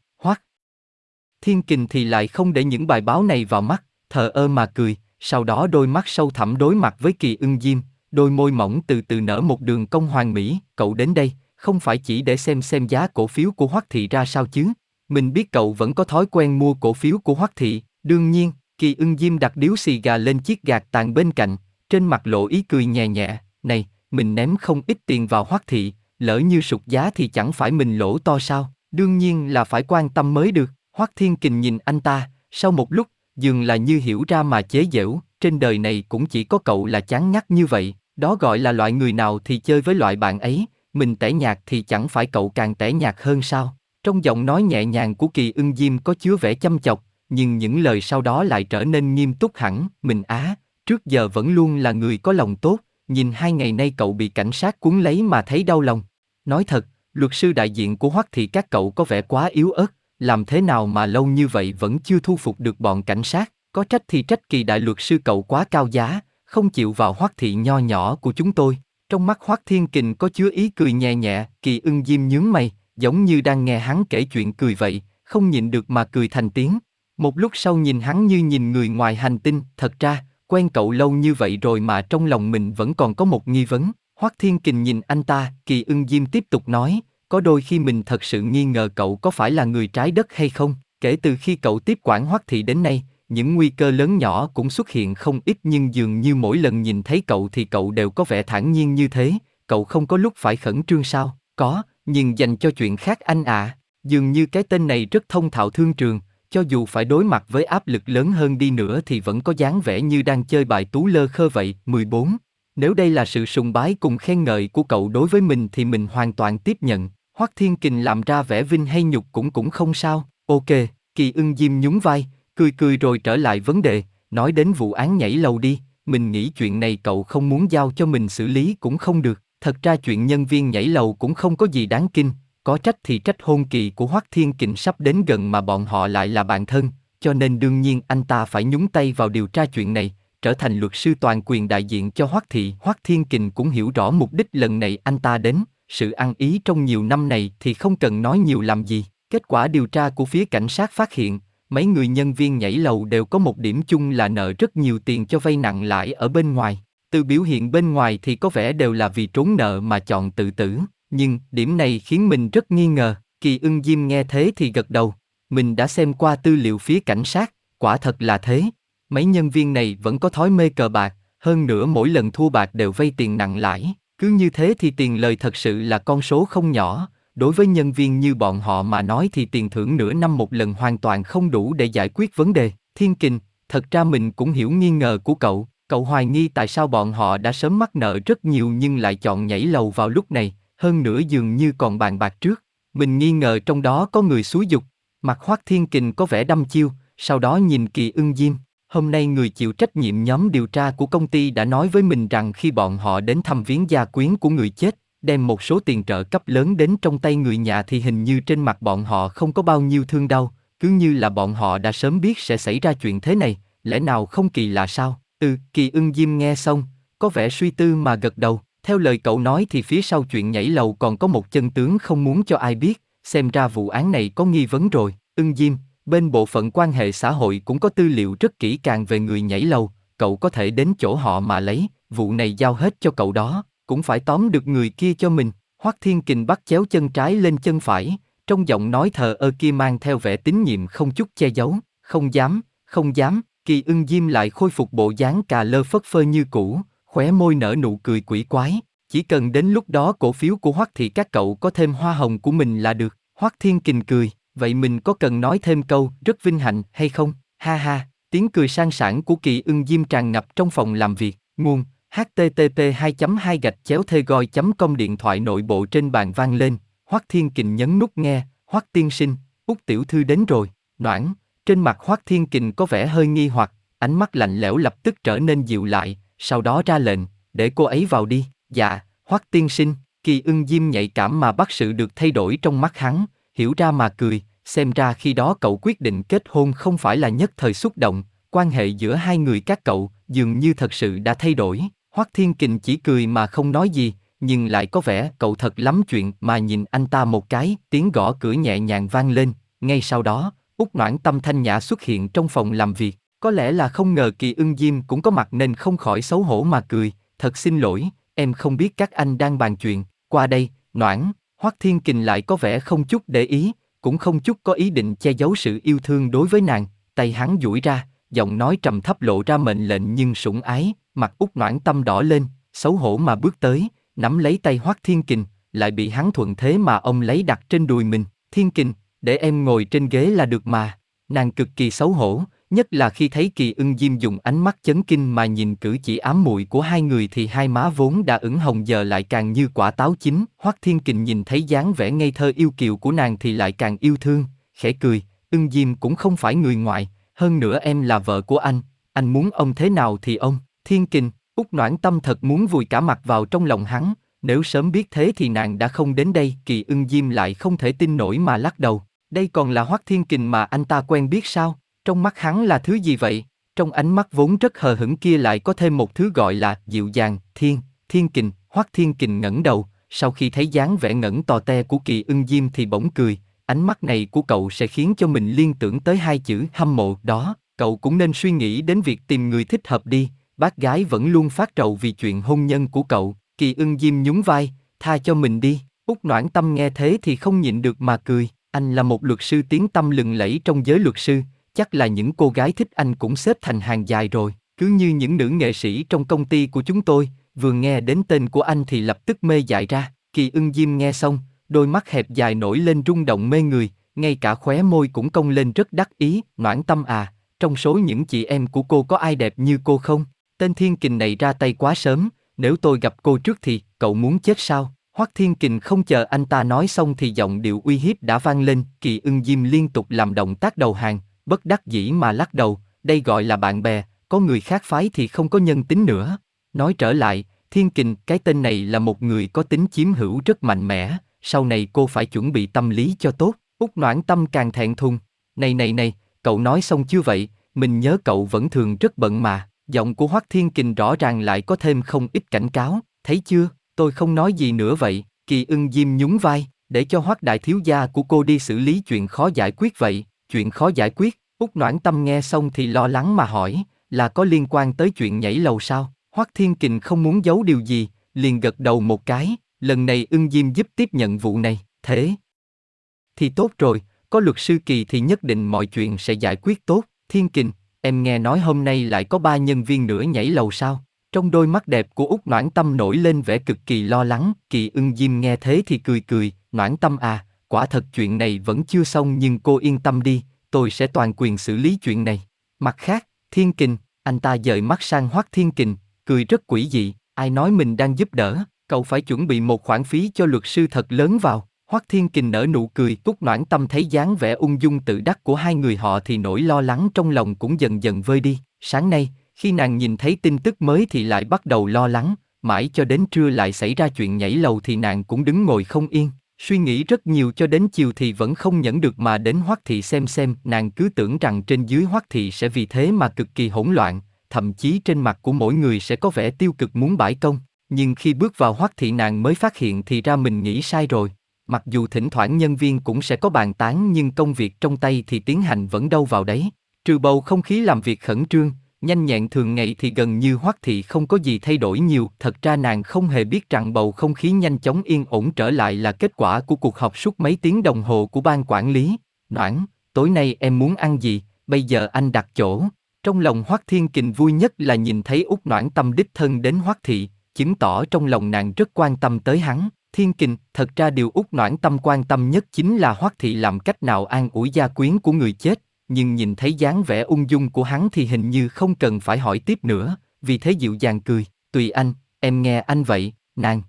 Speaker 1: Thiên kình thì lại không để những bài báo này vào mắt, thờ ơ mà cười, sau đó đôi mắt sâu thẳm đối mặt với kỳ ưng diêm, đôi môi mỏng từ từ nở một đường cong hoàn mỹ, cậu đến đây, không phải chỉ để xem xem giá cổ phiếu của Hoắc Thị ra sao chứ. Mình biết cậu vẫn có thói quen mua cổ phiếu của Hoắc Thị, đương nhiên, Kỳ ưng diêm đặt điếu xì gà lên chiếc gạt tàn bên cạnh, trên mặt lộ ý cười nhẹ nhẹ, này, mình ném không ít tiền vào Hoắc Thị, lỡ như sụt giá thì chẳng phải mình lỗ to sao, đương nhiên là phải quan tâm mới được. Hoắc Thiên Kình nhìn anh ta, sau một lúc, dường là như hiểu ra mà chế giễu, trên đời này cũng chỉ có cậu là chán ngắt như vậy, đó gọi là loại người nào thì chơi với loại bạn ấy, mình tẻ nhạt thì chẳng phải cậu càng tẻ nhạt hơn sao? Trong giọng nói nhẹ nhàng của Kỳ Ưng Diêm có chứa vẻ chăm chọc, nhưng những lời sau đó lại trở nên nghiêm túc hẳn. Mình á, trước giờ vẫn luôn là người có lòng tốt, nhìn hai ngày nay cậu bị cảnh sát cuốn lấy mà thấy đau lòng. Nói thật, luật sư đại diện của Hoắc thì các cậu có vẻ quá yếu ớt, làm thế nào mà lâu như vậy vẫn chưa thu phục được bọn cảnh sát? Có trách thì trách kỳ đại luật sư cậu quá cao giá, không chịu vào hoắc thị nho nhỏ của chúng tôi. Trong mắt hoắc thiên kình có chứa ý cười nhẹ nhẹ, kỳ ưng diêm nhướng mày, giống như đang nghe hắn kể chuyện cười vậy, không nhịn được mà cười thành tiếng. Một lúc sau nhìn hắn như nhìn người ngoài hành tinh, thật ra, quen cậu lâu như vậy rồi mà trong lòng mình vẫn còn có một nghi vấn. Hoắc Thiên Kình nhìn anh ta, Kỳ Ưng Diêm tiếp tục nói, có đôi khi mình thật sự nghi ngờ cậu có phải là người trái đất hay không. Kể từ khi cậu tiếp quản Hoắc Thị đến nay, những nguy cơ lớn nhỏ cũng xuất hiện không ít nhưng dường như mỗi lần nhìn thấy cậu thì cậu đều có vẻ thản nhiên như thế, cậu không có lúc phải khẩn trương sao? Có, nhưng dành cho chuyện khác anh ạ. À. Dường như cái tên này rất thông thạo thương trường, cho dù phải đối mặt với áp lực lớn hơn đi nữa thì vẫn có dáng vẻ như đang chơi bài tú lơ khơ vậy. 14. Nếu đây là sự sùng bái cùng khen ngợi của cậu đối với mình thì mình hoàn toàn tiếp nhận. Hoắc Thiên Kình làm ra vẻ vinh hay nhục cũng cũng không sao. Ok, Kỳ ưng diêm nhún vai, cười cười rồi trở lại vấn đề, nói đến vụ án nhảy lầu đi, mình nghĩ chuyện này cậu không muốn giao cho mình xử lý cũng không được, thật ra chuyện nhân viên nhảy lầu cũng không có gì đáng kinh, có trách thì trách hôn kỳ của Hoắc Thiên Kình sắp đến gần mà bọn họ lại là bạn thân, cho nên đương nhiên anh ta phải nhúng tay vào điều tra chuyện này, trở thành luật sư toàn quyền đại diện cho Hoắc Thị. Hoắc Thiên Kình cũng hiểu rõ mục đích lần này anh ta đến, sự ăn ý trong nhiều năm này thì không cần nói nhiều làm gì. Kết quả điều tra của phía cảnh sát phát hiện, mấy người nhân viên nhảy lầu đều có một điểm chung là nợ rất nhiều tiền cho vay nặng lãi ở bên ngoài. Từ biểu hiện bên ngoài thì có vẻ đều là vì trốn nợ mà chọn tự tử, nhưng điểm này khiến mình rất nghi ngờ. Kỳ ưng Diêm nghe thế thì gật đầu. mình đã xem qua tư liệu phía cảnh sát, quả thật là thế. Mấy nhân viên này vẫn có thói mê cờ bạc, hơn nữa mỗi lần thua bạc đều vay tiền nặng lãi. Cứ như thế thì tiền lời thật sự là con số không nhỏ, đối với nhân viên như bọn họ mà nói thì tiền thưởng nửa năm một lần hoàn toàn không đủ để giải quyết vấn đề. Thiên Kình, thật ra mình cũng hiểu nghi ngờ của cậu, cậu hoài nghi tại sao bọn họ đã sớm mắc nợ rất nhiều nhưng lại chọn nhảy lầu vào lúc này, hơn nữa dường như còn bàn bạc trước. Mình nghi ngờ trong đó có người xúi dục, mặt hoác Thiên Kình có vẻ đăm chiêu, sau đó nhìn Kỳ Ưng Diêm, Hôm nay người chịu trách nhiệm nhóm điều tra của công ty đã nói với mình rằng khi bọn họ đến thăm viếng gia quyến của người chết, đem một số tiền trợ cấp lớn đến trong tay người nhà thì hình như trên mặt bọn họ không có bao nhiêu thương đau, cứ như là bọn họ đã sớm biết sẽ xảy ra chuyện thế này, lẽ nào không kỳ lạ sao? Ừ, kỳ ưng diêm nghe xong, có vẻ suy tư mà gật đầu, theo lời cậu nói thì phía sau chuyện nhảy lầu còn có một chân tướng không muốn cho ai biết, xem ra vụ án này có nghi vấn rồi, ưng diêm, Bên bộ phận quan hệ xã hội cũng có tư liệu rất kỹ càng về người nhảy lầu, cậu có thể đến chỗ họ mà lấy, vụ này giao hết cho cậu đó, cũng phải tóm được người kia cho mình. Hoắc Thiên Kình bắt chéo chân trái lên chân phải, trong giọng nói thờ ơ kia mang theo vẻ tín nhiệm không chút che giấu, không dám, không dám, kỳ ưng diêm lại khôi phục bộ dáng cà lơ phất phơ như cũ, khóe môi nở nụ cười quỷ quái, chỉ cần đến lúc đó cổ phiếu của Hoắc thì các cậu có thêm hoa hồng của mình là được. Hoắc Thiên Kình cười, Vậy mình có cần nói thêm câu rất vinh hạnh hay không? Ha ha, tiếng cười sang sảng của kỳ ưng diêm tràn ngập trong phòng làm việc. Nguồn http 2 2 gạch chéo thê goi com điện thoại nội bộ trên bàn vang lên. Hoắc Thiên Kình nhấn nút nghe. Hoắc Tiên Sinh, út tiểu thư đến rồi. Noãn, trên mặt Hoắc Thiên Kình có vẻ hơi nghi hoặc, ánh mắt lạnh lẽo lập tức trở nên dịu lại, sau đó ra lệnh, để cô ấy vào đi. Dạ, Hoắc Tiên Sinh, kỳ ưng diêm nhạy cảm mà bắt sự được thay đổi trong mắt hắn, hiểu ra mà cười, xem ra khi đó cậu quyết định kết hôn không phải là nhất thời xúc động, quan hệ giữa hai người các cậu dường như thật sự đã thay đổi. Hoắc Thiên Kình chỉ cười mà không nói gì, nhưng lại có vẻ cậu thật lắm chuyện mà nhìn anh ta một cái, tiếng gõ cửa nhẹ nhàng vang lên, ngay sau đó, Úc Noãn Tâm thanh nhã xuất hiện trong phòng làm việc, có lẽ là không ngờ Kỳ Ưng Diêm cũng có mặt nên không khỏi xấu hổ mà cười, thật xin lỗi, em không biết các anh đang bàn chuyện, qua đây, Noãn, Hoắc Thiên Kình lại có vẻ không chút để ý, cũng không chút có ý định che giấu sự yêu thương đối với nàng, tay hắn duỗi ra, giọng nói trầm thấp lộ ra mệnh lệnh nhưng sủng ái, mặt út noãn tâm đỏ lên, xấu hổ mà bước tới, nắm lấy tay Hoắc Thiên Kình, lại bị hắn thuận thế mà ông lấy đặt trên đùi mình, Thiên Kình, để em ngồi trên ghế là được mà. Nàng cực kỳ xấu hổ, nhất là khi thấy kỳ ưng diêm dùng ánh mắt chấn kinh mà nhìn cử chỉ ám muội của hai người thì hai má vốn đã ửng hồng giờ lại càng như quả táo chín. Hoắc thiên kình nhìn thấy dáng vẻ ngây thơ yêu kiều của nàng thì lại càng yêu thương, khẽ cười. Ưng diêm cũng không phải người ngoại hơn nữa em là vợ của anh anh muốn ông thế nào thì ông. Thiên kình, út noãn tâm thật muốn vùi cả mặt vào trong lòng hắn, nếu sớm biết thế thì nàng đã không đến đây. Kỳ ưng diêm lại không thể tin nổi mà lắc đầu. Đây còn là hoắc thiên kình mà anh ta quen biết sao? Trong mắt hắn là thứ gì vậy? Trong ánh mắt vốn rất hờ hững kia lại có thêm một thứ gọi là dịu dàng, thiên, thiên kình, hoắc thiên kình ngẩng đầu, sau khi thấy dáng vẻ ngẩn tò te của kỳ ưng diêm thì bỗng cười, ánh mắt này của cậu sẽ khiến cho mình liên tưởng tới hai chữ hâm mộ đó, cậu cũng nên suy nghĩ đến việc tìm người thích hợp đi, bác gái vẫn luôn phát trầu vì chuyện hôn nhân của cậu, kỳ ưng diêm nhún vai, tha cho mình đi, út noãn tâm nghe thế thì không nhịn được mà cười, anh là một luật sư tiếng tâm lừng lẫy trong giới luật sư, chắc là những cô gái thích anh cũng xếp thành hàng dài rồi, cứ như những nữ nghệ sĩ trong công ty của chúng tôi, vừa nghe đến tên của anh thì lập tức mê dại ra. Kỳ ưng diêm nghe xong, đôi mắt hẹp dài nổi lên rung động mê người, ngay cả khóe môi cũng cong lên rất đắc ý, noãn tâm à, trong số những chị em của cô có ai đẹp như cô không? Tên thiên kình này ra tay quá sớm, nếu tôi gặp cô trước thì, cậu muốn chết sao? Hoắc Thiên Kình không chờ anh ta nói xong thì giọng điệu uy hiếp đã vang lên, Kỳ Ưng Diêm liên tục làm động tác đầu hàng, bất đắc dĩ mà lắc đầu, đây gọi là bạn bè, có người khác phái thì không có nhân tính nữa. Nói trở lại, Thiên Kình, cái tên này là một người có tính chiếm hữu rất mạnh mẽ, sau này cô phải chuẩn bị tâm lý cho tốt. Úc noãn tâm càng thẹn thùng. Này này này, cậu nói xong chưa vậy, mình nhớ cậu vẫn thường rất bận mà. Giọng của Hoắc Thiên Kình rõ ràng lại có thêm không ít cảnh cáo, thấy chưa, tôi không nói gì nữa vậy. Kỳ ưng diêm nhún vai, để cho Hoắc đại thiếu gia của cô đi xử lý chuyện khó giải quyết vậy chuyện khó giải quyết, Út Noãn Tâm nghe xong thì lo lắng mà hỏi, là có liên quan tới chuyện nhảy lầu sao? Hoắc Thiên Kình không muốn giấu điều gì, liền gật đầu một cái, lần này ưng diêm giúp tiếp nhận vụ này, thế. Thì tốt rồi, có luật sư Kỳ thì nhất định mọi chuyện sẽ giải quyết tốt. Thiên Kình, em nghe nói hôm nay lại có ba nhân viên nữa nhảy lầu sao? Trong đôi mắt đẹp của Út Noãn Tâm nổi lên vẻ cực kỳ lo lắng, Kỳ ưng Diêm nghe thế thì cười cười, Noãn Tâm à, quả thật chuyện này vẫn chưa xong nhưng cô yên tâm đi, tôi sẽ toàn quyền xử lý chuyện này. Mặt khác, Thiên Kình, anh ta dời mắt sang Hoắc Thiên Kình, cười rất quỷ dị, ai nói mình đang giúp đỡ, cậu phải chuẩn bị một khoản phí cho luật sư thật lớn vào. Hoắc Thiên Kình nở nụ cười, Túc Noãn Tâm thấy dáng vẻ ung dung tự đắc của hai người họ thì nỗi lo lắng trong lòng cũng dần dần vơi đi. Sáng nay, khi nàng nhìn thấy tin tức mới thì lại bắt đầu lo lắng, mãi cho đến trưa lại xảy ra chuyện nhảy lầu thì nàng cũng đứng ngồi không yên, suy nghĩ rất nhiều cho đến chiều thì vẫn không nhẫn được mà đến Hoắc thị xem xem, nàng cứ tưởng rằng trên dưới Hoắc thị sẽ vì thế mà cực kỳ hỗn loạn, thậm chí trên mặt của mỗi người sẽ có vẻ tiêu cực muốn bãi công, nhưng khi bước vào Hoắc thị nàng mới phát hiện thì ra mình nghĩ sai rồi. Mặc dù thỉnh thoảng nhân viên cũng sẽ có bàn tán nhưng công việc trong tay thì tiến hành vẫn đâu vào đấy. Trừ bầu không khí làm việc khẩn trương, nhanh nhẹn thường ngày thì gần như hoắc thị không có gì thay đổi nhiều. Thật ra nàng không hề biết rằng bầu không khí nhanh chóng yên ổn trở lại là kết quả của cuộc họp suốt mấy tiếng đồng hồ của ban quản lý. Noãn, tối nay em muốn ăn gì, bây giờ anh đặt chỗ. Trong lòng Hoắc Thiên Kình vui nhất là nhìn thấy Út Noãn Tâm đích thân đến Hoắc Thị, chứng tỏ trong lòng nàng rất quan tâm tới hắn. Thiên Kình, thật ra điều Út Noãn Tâm quan tâm nhất chính là Hoắc Thị làm cách nào an ủi gia quyến của người chết, nhưng nhìn thấy dáng vẻ ung dung của hắn thì hình như không cần phải hỏi tiếp nữa, vì thế dịu dàng cười, tùy anh, em nghe anh vậy, nàng.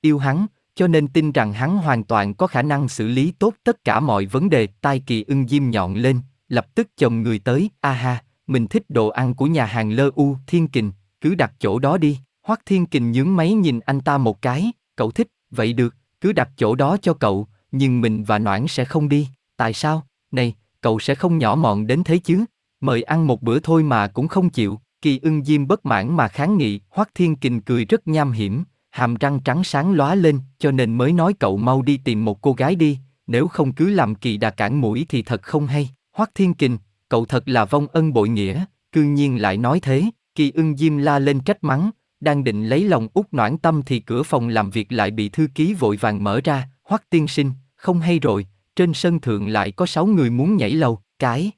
Speaker 1: Yêu hắn, cho nên tin rằng hắn hoàn toàn có khả năng xử lý tốt tất cả mọi vấn đề. Tai kỳ ưng diêm nhọn lên, lập tức chồng người tới, a ha, mình thích đồ ăn của nhà hàng Lơ U, Thiên Kình, cứ đặt chỗ đó đi. Hoắc Thiên Kình nhướng máy nhìn anh ta một cái, cậu thích, vậy được, cứ đặt chỗ đó cho cậu, nhưng mình và Noãn sẽ không đi. Tại sao? Này, cậu sẽ không nhỏ mọn đến thế chứ? Mời ăn một bữa thôi mà cũng không chịu. Kỳ ưng diêm bất mãn mà kháng nghị, Hoắc Thiên Kình cười rất nham hiểm, hàm răng trắng sáng lóa lên, cho nên mới nói cậu mau đi tìm một cô gái đi, nếu không cứ làm kỳ đà cản mũi thì thật không hay. Hoắc Thiên Kình, cậu thật là vong ân bội nghĩa, cư nhiên lại nói thế, kỳ ưng diêm la lên trách mắng, đang định lấy lòng út noãn tâm thì cửa phòng làm việc lại bị thư ký vội vàng mở ra, Hoắc tiên sinh, không hay rồi, trên sân thượng lại có sáu người muốn nhảy lầu, cái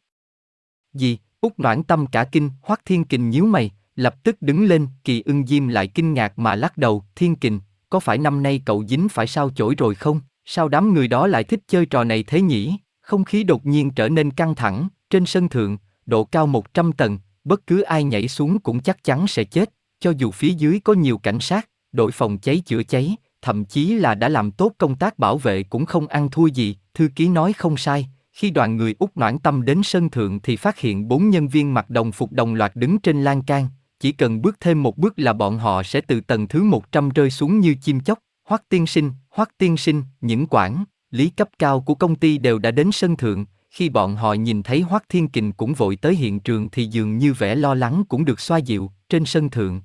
Speaker 1: gì? Út Noãn Tâm cả kinh, Hoắc Thiên Kình nhíu mày, lập tức đứng lên, Kỳ Ưng Diêm lại kinh ngạc mà lắc đầu, Thiên Kình, có phải năm nay cậu dính phải sao chổi rồi không? Sao đám người đó lại thích chơi trò này thế nhỉ? Không khí đột nhiên trở nên căng thẳng, trên sân thượng, độ cao 100 tầng, bất cứ ai nhảy xuống cũng chắc chắn sẽ chết, cho dù phía dưới có nhiều cảnh sát, đội phòng cháy chữa cháy, thậm chí là đã làm tốt công tác bảo vệ cũng không ăn thua gì, thư ký nói không sai. Khi đoàn người út noãn tâm đến sân thượng thì phát hiện bốn nhân viên mặc đồng phục đồng loạt đứng trên lan can, chỉ cần bước thêm một bước là bọn họ sẽ từ tầng thứ 100 rơi xuống như chim chóc. Hoắc tiên sinh, Hoắc tiên sinh, những quản, lý cấp cao của công ty đều đã đến sân thượng, khi bọn họ nhìn thấy Hoắc Thiên Kình cũng vội tới hiện trường thì dường như vẻ lo lắng cũng được xoa dịu, trên sân thượng.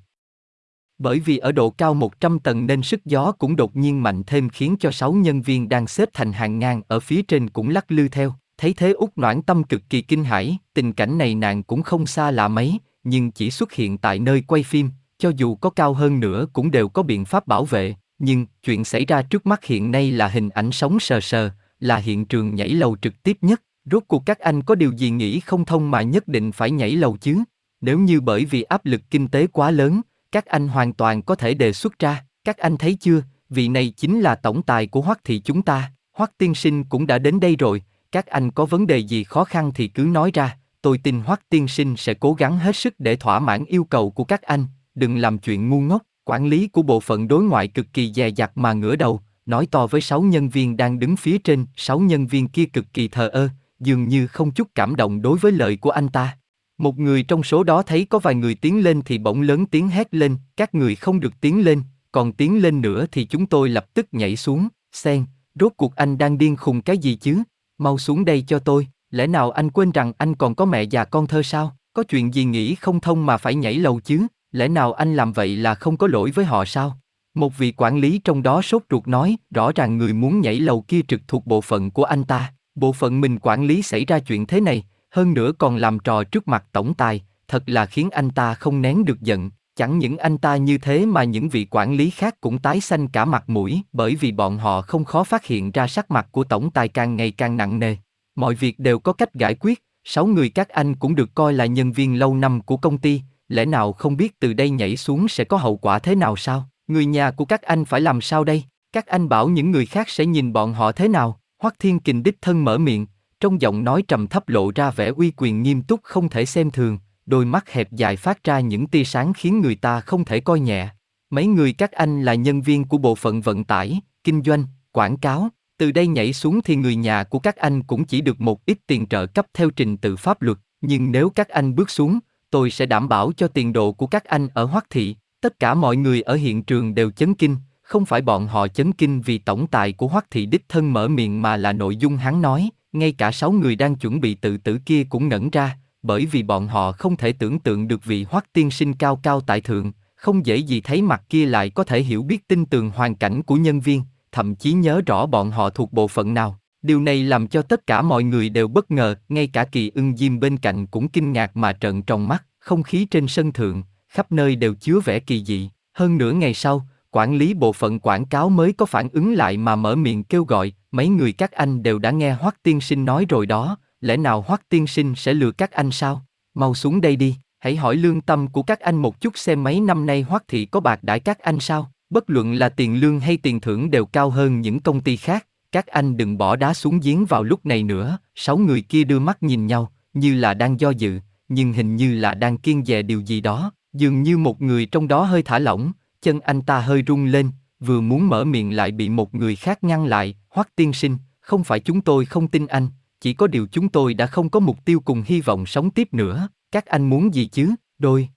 Speaker 1: Bởi vì ở độ cao 100 tầng nên sức gió cũng đột nhiên mạnh thêm khiến cho sáu nhân viên đang xếp thành hàng ngang ở phía trên cũng lắc lư theo. Thấy thế út noãn tâm cực kỳ kinh hãi, tình cảnh này nàng cũng không xa lạ mấy, nhưng chỉ xuất hiện tại nơi quay phim, cho dù có cao hơn nữa cũng đều có biện pháp bảo vệ. Nhưng chuyện xảy ra trước mắt hiện nay là hình ảnh sống sờ sờ, là hiện trường nhảy lầu trực tiếp nhất. Rốt cuộc các anh có điều gì nghĩ không thông mà nhất định phải nhảy lầu chứ? Nếu như bởi vì áp lực kinh tế quá lớn, các anh hoàn toàn có thể đề xuất ra, các anh thấy chưa, vị này chính là tổng tài của Hoắc thị chúng ta, Hoắc tiên sinh cũng đã đến đây rồi, các anh có vấn đề gì khó khăn thì cứ nói ra, tôi tin Hoắc tiên sinh sẽ cố gắng hết sức để thỏa mãn yêu cầu của các anh, đừng làm chuyện ngu ngốc. Quản lý của bộ phận đối ngoại cực kỳ dè dặt mà ngửa đầu, nói to với sáu nhân viên đang đứng phía trên, sáu nhân viên kia cực kỳ thờ ơ, dường như không chút cảm động đối với lời của anh ta. Một người trong số đó thấy có vài người tiến lên thì bỗng lớn tiếng hét lên, các người không được tiến lên, còn tiến lên nữa thì chúng tôi lập tức nhảy xuống, sen, rốt cuộc anh đang điên khùng cái gì chứ, mau xuống đây cho tôi, lẽ nào anh quên rằng anh còn có mẹ già con thơ sao, có chuyện gì nghĩ không thông mà phải nhảy lầu chứ, lẽ nào anh làm vậy là không có lỗi với họ sao? Một vị quản lý trong đó sốt ruột nói, rõ ràng người muốn nhảy lầu kia trực thuộc bộ phận của anh ta, bộ phận mình quản lý xảy ra chuyện thế này, hơn nữa còn làm trò trước mặt tổng tài, thật là khiến anh ta không nén được giận, Chẳng những anh ta như thế mà những vị quản lý khác cũng tái xanh cả mặt mũi bởi vì bọn họ không khó phát hiện ra sắc mặt của tổng tài càng ngày càng nặng nề. Mọi việc đều có cách giải quyết, sáu người các anh cũng được coi là nhân viên lâu năm của công ty, lẽ nào không biết từ đây nhảy xuống sẽ có hậu quả thế nào sao? Người nhà của các anh phải làm sao đây? Các anh bảo những người khác sẽ nhìn bọn họ thế nào? Hoắc Thiên Kình đích thân mở miệng, trong giọng nói trầm thấp lộ ra vẻ uy quyền nghiêm túc không thể xem thường, đôi mắt hẹp dài phát ra những tia sáng khiến người ta không thể coi nhẹ. Mấy người các anh là nhân viên của bộ phận vận tải, kinh doanh, quảng cáo, từ đây nhảy xuống thì người nhà của các anh cũng chỉ được một ít tiền trợ cấp theo trình tự pháp luật, nhưng nếu các anh bước xuống, tôi sẽ đảm bảo cho tiền độ của các anh ở Hoắc thị. Tất cả mọi người ở hiện trường đều chấn kinh, không phải bọn họ chấn kinh vì tổng tài của Hoắc thị đích thân mở miệng mà là nội dung hắn nói, ngay cả sáu người đang chuẩn bị tự tử kia cũng ngẩn ra, bởi vì bọn họ không thể tưởng tượng được vị Hoắc tiên sinh cao cao tại thượng, không dễ gì thấy mặt kia lại có thể hiểu biết tin tường hoàn cảnh của nhân viên, thậm chí nhớ rõ bọn họ thuộc bộ phận nào. Điều này làm cho tất cả mọi người đều bất ngờ, ngay cả kỳ ưng diêm bên cạnh cũng kinh ngạc mà trợn tròn mắt, không khí trên sân thượng, khắp nơi đều chứa vẻ kỳ dị. Hơn nửa ngày sau, quản lý bộ phận quảng cáo mới có phản ứng lại mà mở miệng kêu gọi, mấy người các anh đều đã nghe Hoắc tiên sinh nói rồi đó, lẽ nào Hoắc tiên sinh sẽ lừa các anh sao? Mau xuống đây đi, hãy hỏi lương tâm của các anh một chút xem mấy năm nay Hoắc thị có bạc đãi các anh sao? Bất luận là tiền lương hay tiền thưởng đều cao hơn những công ty khác, các anh đừng bỏ đá xuống giếng vào lúc này nữa. Sáu người kia đưa mắt nhìn nhau, như là đang do dự, nhưng hình như là đang kiên dè điều gì đó. Dường như một người trong đó hơi thả lỏng, chân anh ta hơi rung lên, vừa muốn mở miệng lại bị một người khác ngăn lại. Hoắc tiên sinh, không phải chúng tôi không tin anh, chỉ có điều chúng tôi đã không có mục tiêu cùng hy vọng sống tiếp nữa. Các anh muốn gì chứ? Đôi.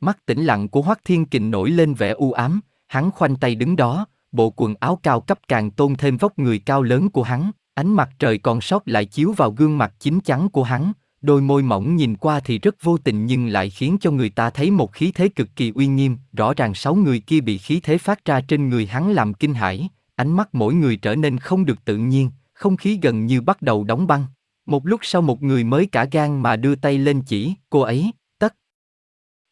Speaker 1: Mắt tĩnh lặng của Hoắc Thiên Kình nổi lên vẻ u ám, hắn khoanh tay đứng đó, bộ quần áo cao cấp càng tôn thêm vóc người cao lớn của hắn, ánh mặt trời còn sót lại chiếu vào gương mặt chín chắn của hắn, đôi môi mỏng nhìn qua thì rất vô tình nhưng lại khiến cho người ta thấy một khí thế cực kỳ uy nghiêm, rõ ràng sáu người kia bị khí thế phát ra trên người hắn làm kinh hãi, ánh mắt mỗi người trở nên không được tự nhiên, không khí gần như bắt đầu đóng băng. Một lúc sau một người mới cả gan mà đưa tay lên chỉ, cô ấy, tất.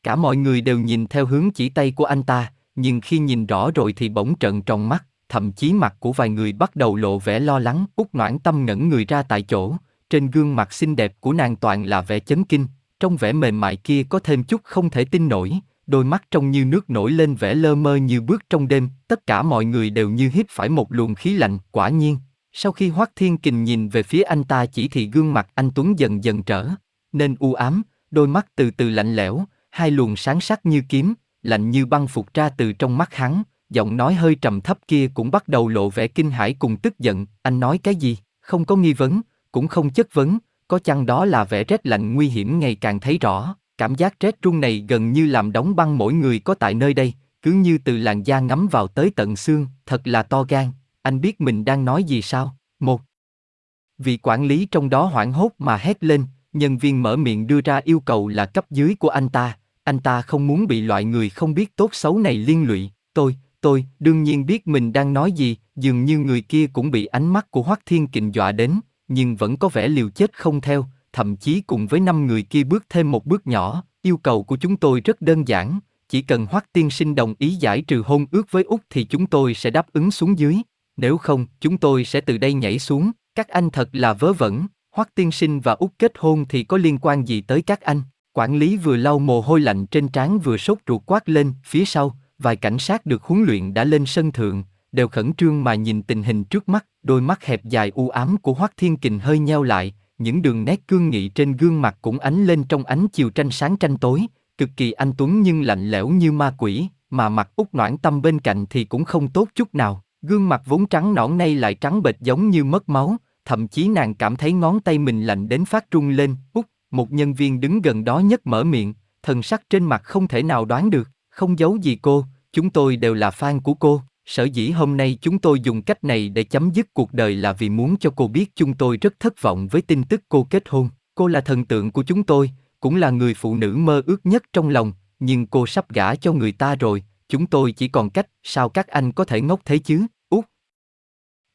Speaker 1: Cả mọi người đều nhìn theo hướng chỉ tay của anh ta, nhưng khi nhìn rõ rồi thì bỗng trợn tròn mắt, thậm chí mặt của vài người bắt đầu lộ vẻ lo lắng, út noãn tâm ngẩn người ra tại chỗ, trên gương mặt xinh đẹp của nàng toàn là vẻ chấn kinh, trong vẻ mềm mại kia có thêm chút không thể tin nổi, đôi mắt trông như nước nổi lên vẻ lơ mơ như bước trong đêm, tất cả mọi người đều như hít phải một luồng khí lạnh, quả nhiên. Sau khi Hoắc Thiên Kình nhìn về phía anh ta chỉ thì gương mặt anh Tuấn dần dần trở, nên u ám, đôi mắt từ từ lạnh lẽo, hai luồng sáng sắc như kiếm, lạnh như băng phục ra từ trong mắt hắn, giọng nói hơi trầm thấp kia cũng bắt đầu lộ vẻ kinh hãi cùng tức giận, anh nói cái gì, không có nghi vấn, cũng không chất vấn, có chăng đó là vẻ rét lạnh nguy hiểm ngày càng thấy rõ, cảm giác rét run này gần như làm đóng băng mỗi người có tại nơi đây, cứ như từ làn da ngắm vào tới tận xương, thật là to gan, anh biết mình đang nói gì sao? Một. Vị quản lý trong đó hoảng hốt mà hét lên, nhân viên mở miệng đưa ra yêu cầu là cấp dưới của anh ta, anh ta không muốn bị loại người không biết tốt xấu này liên lụy, tôi, tôi, đương nhiên biết mình đang nói gì, dường như người kia cũng bị ánh mắt của Hoắc Thiên Kình dọa đến, nhưng vẫn có vẻ liều chết không theo, thậm chí cùng với năm người kia bước thêm một bước nhỏ, yêu cầu của chúng tôi rất đơn giản, chỉ cần Hoắc Tiên Sinh đồng ý giải trừ hôn ước với Úc thì chúng tôi sẽ đáp ứng xuống dưới, nếu không, chúng tôi sẽ từ đây nhảy xuống, các anh thật là vớ vẩn, Hoắc Tiên Sinh và Úc kết hôn thì có liên quan gì tới các anh? Quản lý vừa lau mồ hôi lạnh trên trán vừa sốt ruột quát lên, phía sau, vài cảnh sát được huấn luyện đã lên sân thượng, đều khẩn trương mà nhìn tình hình trước mắt, đôi mắt hẹp dài u ám của Hoắc Thiên Kình hơi nheo lại, những đường nét cương nghị trên gương mặt cũng ánh lên trong ánh chiều tranh sáng tranh tối, cực kỳ anh tuấn nhưng lạnh lẽo như ma quỷ, mà mặt út noãn tâm bên cạnh thì cũng không tốt chút nào, gương mặt vốn trắng nõn nay lại trắng bệch giống như mất máu, thậm chí nàng cảm thấy ngón tay mình lạnh đến phát run lên, út, một nhân viên đứng gần đó nhất mở miệng, thần sắc trên mặt không thể nào đoán được, không giấu gì cô, chúng tôi đều là fan của cô. Sở dĩ hôm nay chúng tôi dùng cách này để chấm dứt cuộc đời là vì muốn cho cô biết chúng tôi rất thất vọng với tin tức cô kết hôn. Cô là thần tượng của chúng tôi, cũng là người phụ nữ mơ ước nhất trong lòng, nhưng cô sắp gả cho người ta rồi, chúng tôi chỉ còn cách, sao các anh có thể ngốc thế chứ, út.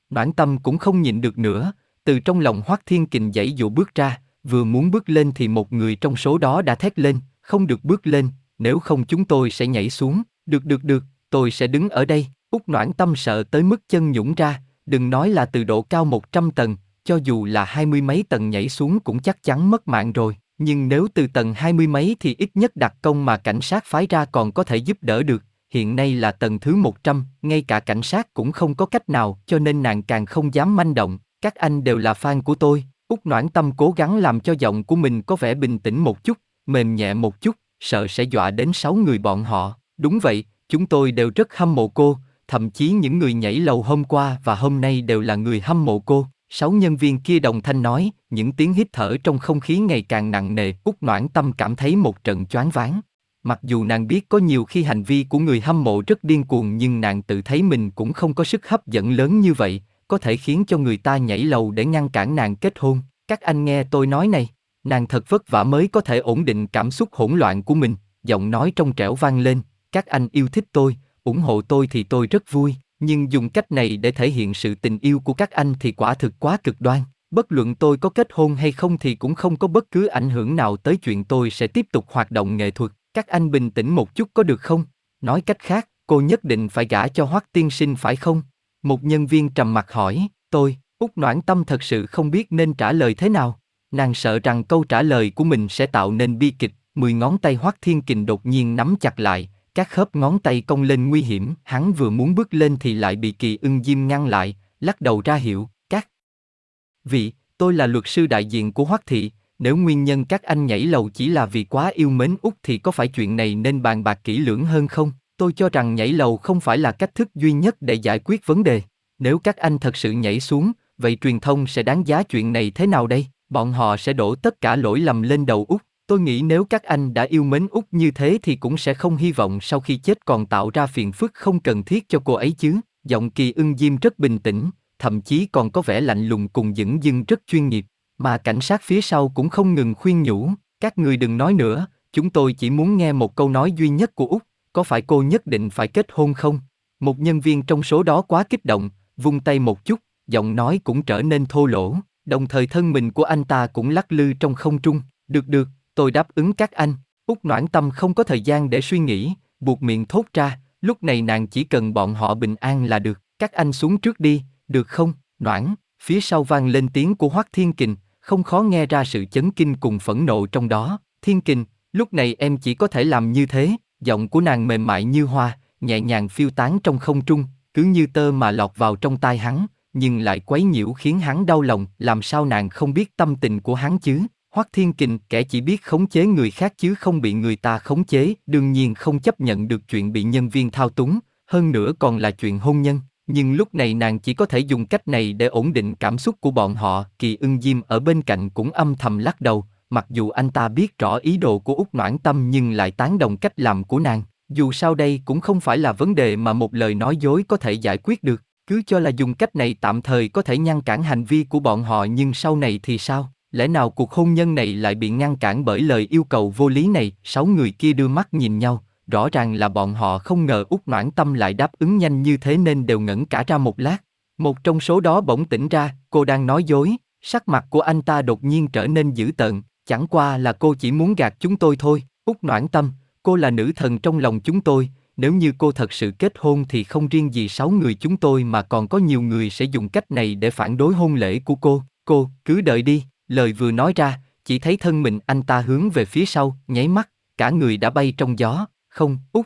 Speaker 1: Bản tâm cũng không nhịn được nữa, từ trong lòng Hoác Thiên Kình dãy dụ bước ra, vừa muốn bước lên thì một người trong số đó đã thét lên, không được bước lên, nếu không chúng tôi sẽ nhảy xuống. Được được được, tôi sẽ đứng ở đây. Úc noãn tâm sợ tới mức chân nhũng ra, đừng nói là từ độ cao 100 tầng, cho dù là hai mươi mấy tầng nhảy xuống cũng chắc chắn mất mạng rồi. Nhưng nếu từ tầng hai mươi mấy thì ít nhất đặc công mà cảnh sát phái ra còn có thể giúp đỡ được. Hiện nay là tầng thứ 100, ngay cả cảnh sát cũng không có cách nào cho nên nàng càng không dám manh động. Các anh đều là fan của tôi. Úc noãn tâm cố gắng làm cho giọng của mình có vẻ bình tĩnh một chút, mềm nhẹ một chút, sợ sẽ dọa đến sáu người bọn họ. Đúng vậy, chúng tôi đều rất hâm mộ cô, thậm chí những người nhảy lầu hôm qua và hôm nay đều là người hâm mộ cô. Sáu nhân viên kia đồng thanh nói, những tiếng hít thở trong không khí ngày càng nặng nề, Úc Noãn Tâm cảm thấy một trận choáng váng. Mặc dù nàng biết có nhiều khi hành vi của người hâm mộ rất điên cuồng nhưng nàng tự thấy mình cũng không có sức hấp dẫn lớn như vậy, có thể khiến cho người ta nhảy lầu để ngăn cản nàng kết hôn. Các anh nghe tôi nói này, nàng thật vất vả mới có thể ổn định cảm xúc hỗn loạn của mình, giọng nói trong trẻo vang lên, các anh yêu thích tôi, ủng hộ tôi thì tôi rất vui, nhưng dùng cách này để thể hiện sự tình yêu của các anh thì quả thực quá cực đoan. Bất luận tôi có kết hôn hay không thì cũng không có bất cứ ảnh hưởng nào tới chuyện tôi sẽ tiếp tục hoạt động nghệ thuật. Các anh bình tĩnh một chút có được không? Nói cách khác, cô nhất định phải gả cho Hoắc tiên sinh phải không? Một nhân viên trầm mặt hỏi, tôi, Úc Noãn Tâm thật sự không biết nên trả lời thế nào. Nàng sợ rằng câu trả lời của mình sẽ tạo nên bi kịch, mười ngón tay Hoắc Thiên Kình đột nhiên nắm chặt lại, các khớp ngón tay cong lên nguy hiểm, hắn vừa muốn bước lên thì lại bị kỳ ưng diêm ngăn lại, lắc đầu ra hiệu, các. Vị, tôi là luật sư đại diện của Hoắc Thị, nếu nguyên nhân các anh nhảy lầu chỉ là vì quá yêu mến Úc thì có phải chuyện này nên bàn bạc kỹ lưỡng hơn không? Tôi cho rằng nhảy lầu không phải là cách thức duy nhất để giải quyết vấn đề. Nếu các anh thật sự nhảy xuống, vậy truyền thông sẽ đáng giá chuyện này thế nào đây? Bọn họ sẽ đổ tất cả lỗi lầm lên đầu Úc. Tôi nghĩ nếu các anh đã yêu mến Úc như thế thì cũng sẽ không hy vọng sau khi chết còn tạo ra phiền phức không cần thiết cho cô ấy chứ. Giọng kỳ ưng diêm rất bình tĩnh, thậm chí còn có vẻ lạnh lùng cùng dững dưng rất chuyên nghiệp. Mà cảnh sát phía sau cũng không ngừng khuyên nhủ, các người đừng nói nữa, chúng tôi chỉ muốn nghe một câu nói duy nhất của Úc, có phải cô nhất định phải kết hôn không? Một nhân viên trong số đó quá kích động, vung tay một chút, giọng nói cũng trở nên thô lỗ, đồng thời thân mình của anh ta cũng lắc lư trong không trung. Được được, tôi đáp ứng các anh. Úc Noãn Tâm không có thời gian để suy nghĩ, buộc miệng thốt ra, lúc này nàng chỉ cần bọn họ bình an là được. Các anh xuống trước đi, được không? Noãn, phía sau vang lên tiếng của Hoắc Thiên Kình, không khó nghe ra sự chấn kinh cùng phẫn nộ trong đó. Thiên Kình, lúc này em chỉ có thể làm như thế, giọng của nàng mềm mại như hoa, nhẹ nhàng phiêu tán trong không trung, cứ như tơ mà lọt vào trong tai hắn, nhưng lại quấy nhiễu khiến hắn đau lòng, làm sao nàng không biết tâm tình của hắn chứ? Hoắc Thiên Kình, kẻ chỉ biết khống chế người khác chứ không bị người ta khống chế, đương nhiên không chấp nhận được chuyện bị nhân viên thao túng, hơn nữa còn là chuyện hôn nhân. Nhưng lúc này nàng chỉ có thể dùng cách này để ổn định cảm xúc của bọn họ. Kỳ ưng diêm ở bên cạnh cũng âm thầm lắc đầu, mặc dù anh ta biết rõ ý đồ của Úc Noãn Tâm nhưng lại tán đồng cách làm của nàng. Dù sao đây cũng không phải là vấn đề mà một lời nói dối có thể giải quyết được. Cứ cho là dùng cách này tạm thời có thể ngăn cản hành vi của bọn họ nhưng sau này thì sao? Lẽ nào cuộc hôn nhân này lại bị ngăn cản bởi lời yêu cầu vô lý này? Sáu người kia đưa mắt nhìn nhau, rõ ràng là bọn họ không ngờ út noãn tâm lại đáp ứng nhanh như thế nên đều ngẩn cả ra một lát. Một trong số đó bỗng tỉnh ra, cô đang nói dối, sắc mặt của anh ta đột nhiên trở nên dữ tợn, chẳng qua là cô chỉ muốn gạt chúng tôi thôi. út noãn tâm, cô là nữ thần trong lòng chúng tôi, nếu như cô thật sự kết hôn thì không riêng gì sáu người chúng tôi mà còn có nhiều người sẽ dùng cách này để phản đối hôn lễ của cô. Cô, cứ đợi đi, lời vừa nói ra, chỉ thấy thân mình anh ta hướng về phía sau, nháy mắt, cả người đã bay trong gió, không, út.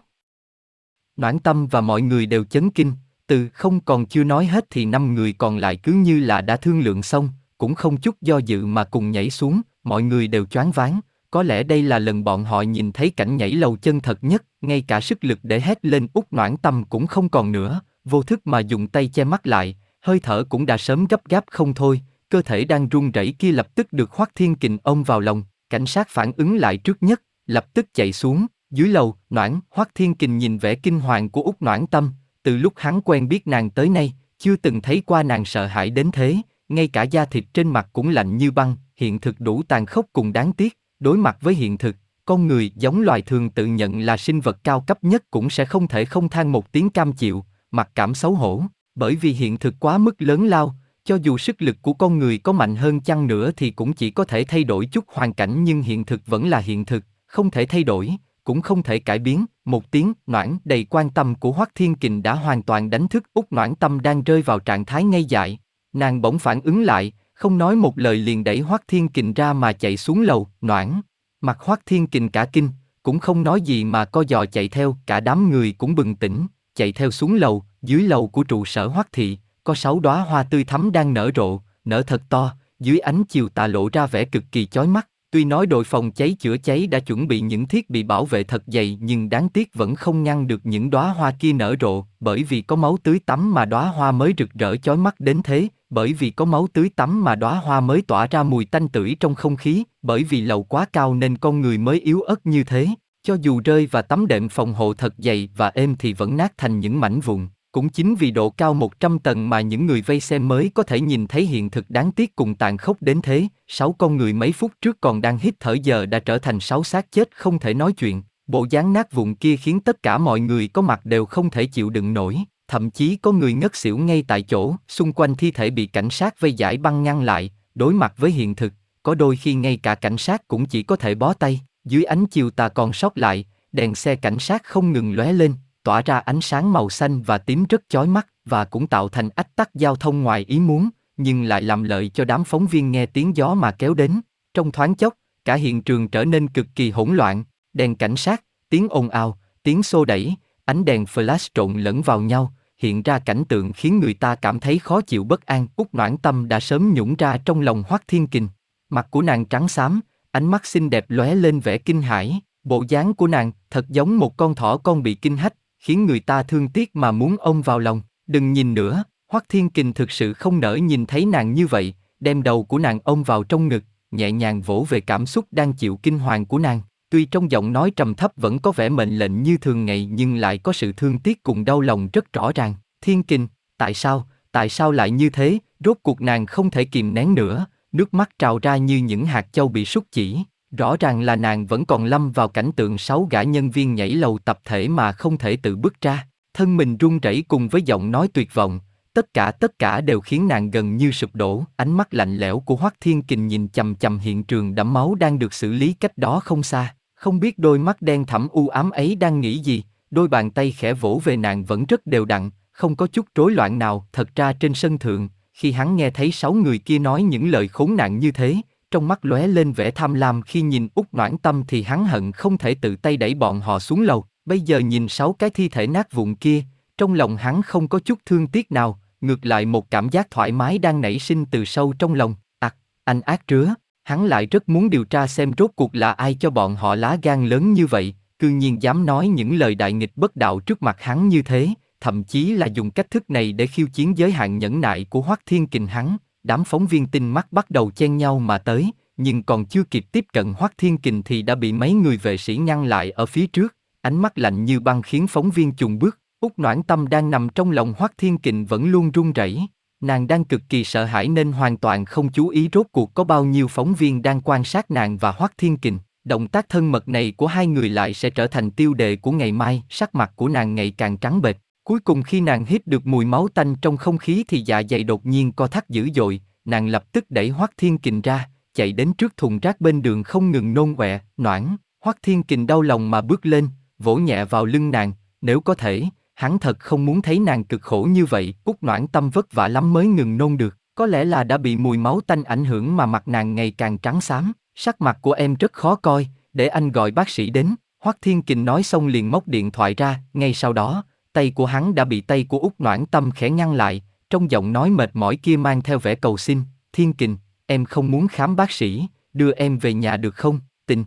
Speaker 1: Noãn tâm và mọi người đều chấn kinh, từ không còn chưa nói hết thì năm người còn lại cứ như là đã thương lượng xong, cũng không chút do dự mà cùng nhảy xuống, mọi người đều choáng váng, có lẽ đây là lần bọn họ nhìn thấy cảnh nhảy lầu chân thật nhất, ngay cả sức lực để hét lên út noãn tâm cũng không còn nữa, vô thức mà dùng tay che mắt lại, hơi thở cũng đã sớm gấp gáp không thôi, cơ thể đang run rẩy kia lập tức được Hoắc Thiên Kình ôm vào lòng, cảnh sát phản ứng lại trước nhất, lập tức chạy xuống, dưới lầu, Noãn, Hoắc Thiên Kình nhìn vẻ kinh hoàng của Úc Noãn Tâm, từ lúc hắn quen biết nàng tới nay, chưa từng thấy qua nàng sợ hãi đến thế, ngay cả da thịt trên mặt cũng lạnh như băng, hiện thực đủ tàn khốc cùng đáng tiếc, đối mặt với hiện thực, con người giống loài thường tự nhận là sinh vật cao cấp nhất cũng sẽ không thể không than một tiếng cam chịu, mặc cảm xấu hổ, bởi vì hiện thực quá mức lớn lao, cho dù sức lực của con người có mạnh hơn chăng nữa thì cũng chỉ có thể thay đổi chút hoàn cảnh nhưng hiện thực vẫn là hiện thực, không thể thay đổi, cũng không thể cải biến, một tiếng noãn đầy quan tâm của Hoắc Thiên Kình đã hoàn toàn đánh thức út Noãn Tâm đang rơi vào trạng thái ngây dại. Nàng bỗng phản ứng lại, không nói một lời liền đẩy Hoắc Thiên Kình ra mà chạy xuống lầu, noãn. Mặt Hoắc Thiên Kình cả kinh, cũng không nói gì mà co giò chạy theo, cả đám người cũng bừng tỉnh, chạy theo xuống lầu, dưới lầu của trụ sở Hoắc thị, có sáu đóa hoa tươi thắm đang nở rộ, nở thật to, dưới ánh chiều tà lộ ra vẻ cực kỳ chói mắt. Tuy nói đội phòng cháy chữa cháy đã chuẩn bị những thiết bị bảo vệ thật dày nhưng đáng tiếc vẫn không ngăn được những đóa hoa kia nở rộ, bởi vì có máu tưới tắm mà đóa hoa mới rực rỡ chói mắt đến thế, bởi vì có máu tưới tắm mà đóa hoa mới tỏa ra mùi tanh tưởi trong không khí, bởi vì lầu quá cao nên con người mới yếu ớt như thế, cho dù rơi và tấm đệm phòng hộ thật dày và êm thì vẫn nát thành những mảnh vụn. Cũng chính vì độ cao 100 tầng mà những người vây xem mới có thể nhìn thấy hiện thực đáng tiếc cùng tàn khốc đến thế, sáu con người mấy phút trước còn đang hít thở giờ đã trở thành sáu xác chết không thể nói chuyện. Bộ dáng nát vụn kia khiến tất cả mọi người có mặt đều không thể chịu đựng nổi, thậm chí có người ngất xỉu ngay tại chỗ, xung quanh thi thể bị cảnh sát vây giải băng ngăn lại, đối mặt với hiện thực, có đôi khi ngay cả cảnh sát cũng chỉ có thể bó tay, dưới ánh chiều tà còn sót lại, đèn xe cảnh sát không ngừng lóe lên, tỏa ra ánh sáng màu xanh và tím rất chói mắt và cũng tạo thành ách tắc giao thông ngoài ý muốn, nhưng lại làm lợi cho đám phóng viên nghe tiếng gió mà kéo đến. Trong thoáng chốc, cả hiện trường trở nên cực kỳ hỗn loạn, đèn cảnh sát, tiếng ồn ào, tiếng xô đẩy, ánh đèn flash trộn lẫn vào nhau, hiện ra cảnh tượng khiến người ta cảm thấy khó chịu bất an. Úc Noãn Tâm đã sớm nhũng ra trong lòng Hoắc Thiên Kình. Mặt của nàng trắng xám, ánh mắt xinh đẹp lóe lên vẻ kinh hãi. Bộ dáng của nàng thật giống một con thỏ con bị kinh hách, khiến người ta thương tiếc mà muốn ôm vào lòng. Đừng nhìn nữa, Hoắc Thiên Kình thực sự không nỡ nhìn thấy nàng như vậy, đem đầu của nàng ôm vào trong ngực, nhẹ nhàng vỗ về cảm xúc đang chịu kinh hoàng của nàng. Tuy trong giọng nói trầm thấp vẫn có vẻ mệnh lệnh như thường ngày nhưng lại có sự thương tiếc cùng đau lòng rất rõ ràng. Thiên Kình, tại sao, tại sao lại như thế? Rốt cuộc nàng không thể kìm nén nữa, nước mắt trào ra như những hạt châu bị sút chỉ. Rõ ràng là nàng vẫn còn lâm vào cảnh tượng sáu gã nhân viên nhảy lầu tập thể mà không thể tự bước ra, thân mình run rẩy cùng với giọng nói tuyệt vọng, tất cả tất cả đều khiến nàng gần như sụp đổ, ánh mắt lạnh lẽo của Hoắc Thiên Kình nhìn chằm chằm hiện trường đẫm máu đang được xử lý cách đó không xa, không biết đôi mắt đen thẳm u ám ấy đang nghĩ gì, đôi bàn tay khẽ vỗ về nàng vẫn rất đều đặn, không có chút rối loạn nào, thật ra trên sân thượng, khi hắn nghe thấy sáu người kia nói những lời khốn nạn như thế, trong mắt lóe lên vẻ tham lam khi nhìn út noãn tâm thì hắn hận không thể tự tay đẩy bọn họ xuống lầu. Bây giờ nhìn sáu cái thi thể nát vụn kia, trong lòng hắn không có chút thương tiếc nào, ngược lại một cảm giác thoải mái đang nảy sinh từ sâu trong lòng. Ặc, à, anh ác rứa, hắn lại rất muốn điều tra xem rốt cuộc là ai cho bọn họ lá gan lớn như vậy, cư nhiên dám nói những lời đại nghịch bất đạo trước mặt hắn như thế, thậm chí là dùng cách thức này để khiêu chiến giới hạn nhẫn nại của Hoắc Thiên Kình hắn đám phóng viên tinh mắt bắt đầu chen nhau mà tới, nhưng còn chưa kịp tiếp cận Hoắc Thiên Kình thì đã bị mấy người vệ sĩ ngăn lại ở phía trước, ánh mắt lạnh như băng khiến phóng viên chùng bước. Úc Noãn Tâm đang nằm trong lòng Hoắc Thiên Kình vẫn luôn run rẩy, nàng đang cực kỳ sợ hãi nên hoàn toàn không chú ý rốt cuộc có bao nhiêu phóng viên đang quan sát nàng và Hoắc Thiên Kình. Động tác thân mật này của hai người lại sẽ trở thành tiêu đề của ngày mai, sắc mặt của nàng ngày càng trắng bệch. Cuối cùng khi nàng hít được mùi máu tanh trong không khí thì dạ dày đột nhiên co thắt dữ dội, nàng lập tức đẩy Hoắc Thiên Kình ra, chạy đến trước thùng rác bên đường không ngừng nôn ọe, noãn. Hoắc Thiên Kình đau lòng mà bước lên, vỗ nhẹ vào lưng nàng, nếu có thể, hắn thật không muốn thấy nàng cực khổ như vậy, Úc Noãn tâm vất vả lắm mới ngừng nôn được, có lẽ là đã bị mùi máu tanh ảnh hưởng mà mặt nàng ngày càng trắng xám, sắc mặt của em rất khó coi, để anh gọi bác sĩ đến. Hoắc Thiên Kình nói xong liền móc điện thoại ra, ngay sau đó, tay của hắn đã bị tay của Úc Noãn Tâm khẽ ngăn lại, trong giọng nói mệt mỏi kia mang theo vẻ cầu xin, Thiên Kình, em không muốn khám bác sĩ, đưa em về nhà được không, tình.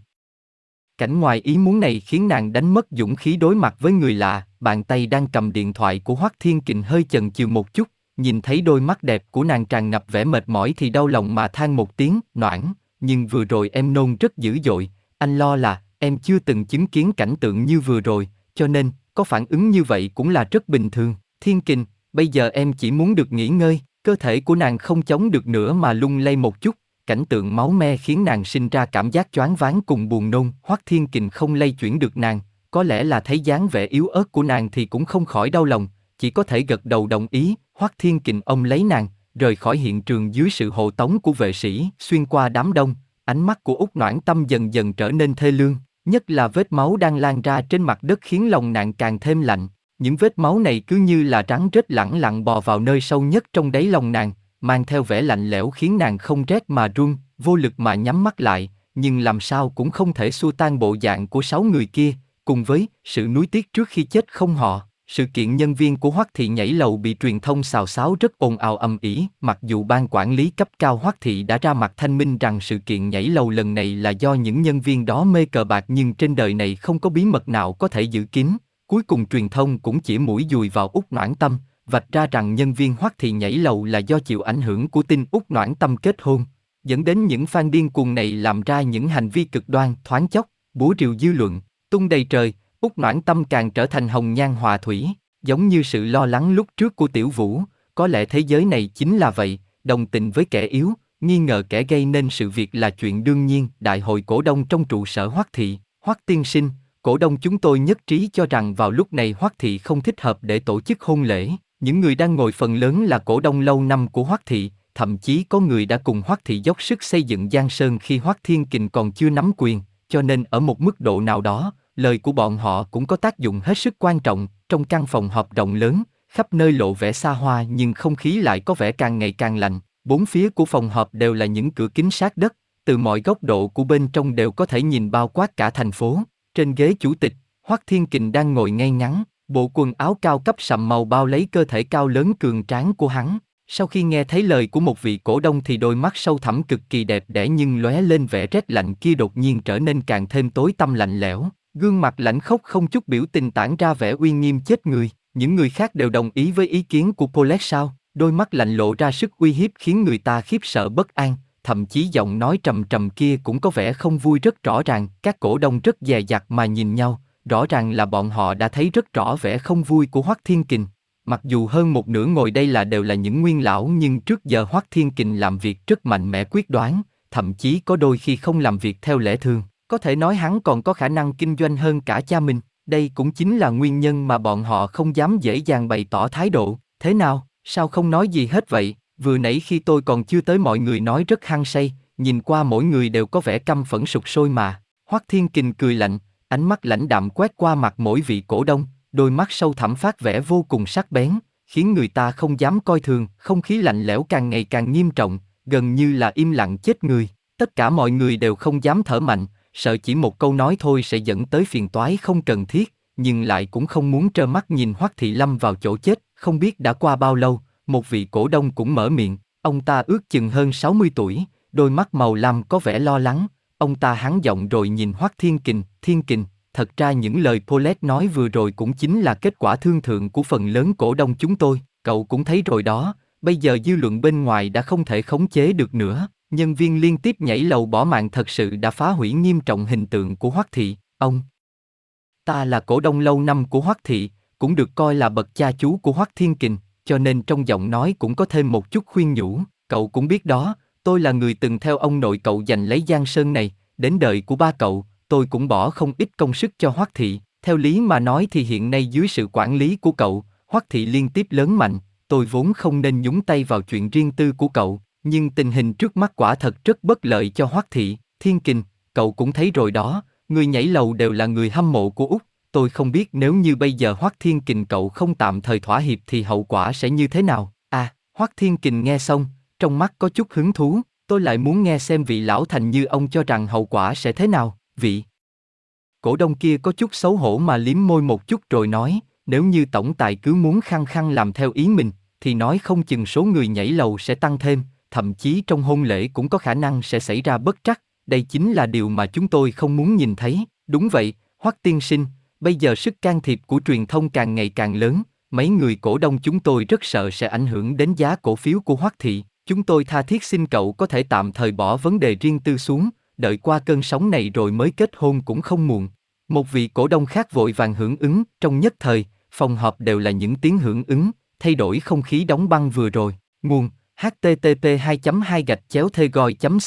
Speaker 1: Cảnh ngoài ý muốn này khiến nàng đánh mất dũng khí đối mặt với người lạ, bàn tay đang cầm điện thoại của Hoắc Thiên Kình hơi chần chừ một chút, nhìn thấy đôi mắt đẹp của nàng tràn ngập vẻ mệt mỏi thì đau lòng mà than một tiếng, noãn, nhưng vừa rồi em nôn rất dữ dội, anh lo là em chưa từng chứng kiến cảnh tượng như vừa rồi, cho nên có phản ứng như vậy cũng là rất bình thường. Thiên kình, bây giờ em chỉ muốn được nghỉ ngơi, cơ thể của nàng không chống được nữa mà lung lay một chút, cảnh tượng máu me khiến nàng sinh ra cảm giác choáng váng cùng buồn nôn, Hoắc Thiên Kình không lay chuyển được nàng, có lẽ là thấy dáng vẻ yếu ớt của nàng thì cũng không khỏi đau lòng, chỉ có thể gật đầu đồng ý, Hoắc Thiên Kình ông lấy nàng, rời khỏi hiện trường dưới sự hộ tống của vệ sĩ, xuyên qua đám đông, ánh mắt của Úc Noãn Tâm dần dần trở nên thê lương, Nhất là vết máu đang lan ra trên mặt đất khiến lòng nạn càng thêm lạnh. Những vết máu này cứ như là rắn rết lẳng lặng bò vào nơi sâu nhất trong đáy lòng nàng, mang theo vẻ lạnh lẽo khiến nàng không rét mà run, vô lực mà nhắm mắt lại, nhưng làm sao cũng không thể xua tan bộ dạng của sáu người kia, cùng với sự nuối tiếc trước khi chết không họ. Sự kiện nhân viên của Hoắc Thị nhảy lầu bị truyền thông xào xáo rất ồn ào âm ỉ. mặc dù ban quản lý cấp cao Hoắc Thị đã ra mặt thanh minh rằng sự kiện nhảy lầu lần này là do những nhân viên đó mê cờ bạc nhưng trên đời này không có bí mật nào có thể giữ kín. Cuối cùng truyền thông cũng chỉ mũi dùi vào út noãn tâm, vạch ra rằng nhân viên Hoắc Thị nhảy lầu là do chịu ảnh hưởng của tin út noãn tâm kết hôn, dẫn đến những fan điên cuồng này làm ra những hành vi cực đoan, thoáng chốc, búa rìu dư luận, tung đầy trời, Úc Noãn Tâm càng trở thành hồng nhan hòa thủy, giống như sự lo lắng lúc trước của Tiểu Vũ, có lẽ thế giới này chính là vậy, đồng tình với kẻ yếu, nghi ngờ kẻ gây nên sự việc là chuyện đương nhiên. Đại hội cổ đông trong trụ sở Hoắc Thị, Hoắc Tiên Sinh, cổ đông chúng tôi nhất trí cho rằng vào lúc này Hoắc Thị không thích hợp để tổ chức hôn lễ. Những người đang ngồi phần lớn là cổ đông lâu năm của Hoắc Thị, thậm chí có người đã cùng Hoắc Thị dốc sức xây dựng Giang Sơn khi Hoắc Thiên Kình còn chưa nắm quyền, cho nên ở một mức độ nào đó, lời của bọn họ cũng có tác dụng hết sức quan trọng trong căn phòng họp rộng lớn, khắp nơi lộ vẻ xa hoa nhưng không khí lại có vẻ càng ngày càng lạnh. Bốn phía của phòng họp đều là những cửa kính sát đất, từ mọi góc độ của bên trong đều có thể nhìn bao quát cả thành phố. Trên ghế chủ tịch, hoắc thiên kình đang ngồi ngay ngắn, bộ quần áo cao cấp sầm màu bao lấy cơ thể cao lớn cường tráng của hắn. Sau khi nghe thấy lời của một vị cổ đông thì đôi mắt sâu thẳm cực kỳ đẹp đẽ nhưng lóe lên vẻ rét lạnh kia đột nhiên trở nên càng thêm tối tăm lạnh lẽo. Gương mặt lãnh khốc không chút biểu tình tản ra vẻ uy nghiêm chết người, những người khác đều đồng ý với ý kiến của Polet sao? Đôi mắt lạnh lộ ra sức uy hiếp khiến người ta khiếp sợ bất an, thậm chí giọng nói trầm trầm kia cũng có vẻ không vui rất rõ ràng, các cổ đông rất dè dặt mà nhìn nhau, rõ ràng là bọn họ đã thấy rất rõ vẻ không vui của Hoắc Thiên Kình. Mặc dù hơn một nửa ngồi đây là đều là những nguyên lão nhưng trước giờ Hoắc Thiên Kình làm việc rất mạnh mẽ quyết đoán, thậm chí có đôi khi không làm việc theo lẽ thường. Có thể nói hắn còn có khả năng kinh doanh hơn cả cha mình, đây cũng chính là nguyên nhân mà bọn họ không dám dễ dàng bày tỏ thái độ. Thế nào, sao không nói gì hết vậy? Vừa nãy khi tôi còn chưa tới mọi người nói rất hăng say, nhìn qua mỗi người đều có vẻ căm phẫn sụt sôi mà. Hoắc Thiên Kình cười lạnh, ánh mắt lãnh đạm quét qua mặt mỗi vị cổ đông, đôi mắt sâu thẳm phát vẻ vô cùng sắc bén, khiến người ta không dám coi thường, không khí lạnh lẽo càng ngày càng nghiêm trọng, gần như là im lặng chết người. Tất cả mọi người đều không dám thở mạnh, sợ chỉ một câu nói thôi sẽ dẫn tới phiền toái không cần thiết, nhưng lại cũng không muốn trơ mắt nhìn Hoắc Thị Lâm vào chỗ chết, không biết đã qua bao lâu, một vị cổ đông cũng mở miệng, ông ta ước chừng hơn 60 tuổi, đôi mắt màu lam có vẻ lo lắng, ông ta hắn giọng rồi nhìn Hoắc Thiên Kình, Thiên Kình, thật ra những lời Paulette nói vừa rồi cũng chính là kết quả thương thượng của phần lớn cổ đông chúng tôi, cậu cũng thấy rồi đó, bây giờ dư luận bên ngoài đã không thể khống chế được nữa. Nhân viên liên tiếp nhảy lầu bỏ mạng thật sự đã phá hủy nghiêm trọng hình tượng của Hoắc Thị, ông. Ta là cổ đông lâu năm của Hoắc Thị, cũng được coi là bậc cha chú của Hoắc Thiên Kình, cho nên trong giọng nói cũng có thêm một chút khuyên nhủ, cậu cũng biết đó, tôi là người từng theo ông nội cậu giành lấy Giang Sơn này, đến đời của ba cậu, tôi cũng bỏ không ít công sức cho Hoắc Thị, theo lý mà nói thì hiện nay dưới sự quản lý của cậu, Hoắc Thị liên tiếp lớn mạnh, tôi vốn không nên nhúng tay vào chuyện riêng tư của cậu, nhưng tình hình trước mắt quả thật rất bất lợi cho Hoắc Thị, Thiên Kình, cậu cũng thấy rồi đó, người nhảy lầu đều là người hâm mộ của Úc, tôi không biết nếu như bây giờ Hoắc Thiên Kình cậu không tạm thời thỏa hiệp thì hậu quả sẽ như thế nào. À, Hoắc Thiên Kình nghe xong, trong mắt có chút hứng thú, tôi lại muốn nghe xem vị lão thành như ông cho rằng hậu quả sẽ thế nào, vị. Cổ đông kia có chút xấu hổ mà liếm môi một chút rồi nói, nếu như tổng tài cứ muốn khăng khăng làm theo ý mình, thì nói không chừng số người nhảy lầu sẽ tăng thêm, thậm chí trong hôn lễ cũng có khả năng sẽ xảy ra bất trắc, đây chính là điều mà chúng tôi không muốn nhìn thấy. Đúng vậy, Hoắc tiên sinh, bây giờ sức can thiệp của truyền thông càng ngày càng lớn, mấy người cổ đông chúng tôi rất sợ sẽ ảnh hưởng đến giá cổ phiếu của Hoắc thị. Chúng tôi tha thiết xin cậu có thể tạm thời bỏ vấn đề riêng tư xuống, đợi qua cơn sóng này rồi mới kết hôn cũng không muộn. Một vị cổ đông khác vội vàng hưởng ứng, trong nhất thời, phòng họp đều là những tiếng hưởng ứng, thay đổi không khí đóng băng vừa rồi. Nguồn http 2 2 gạch chéo thê gòi com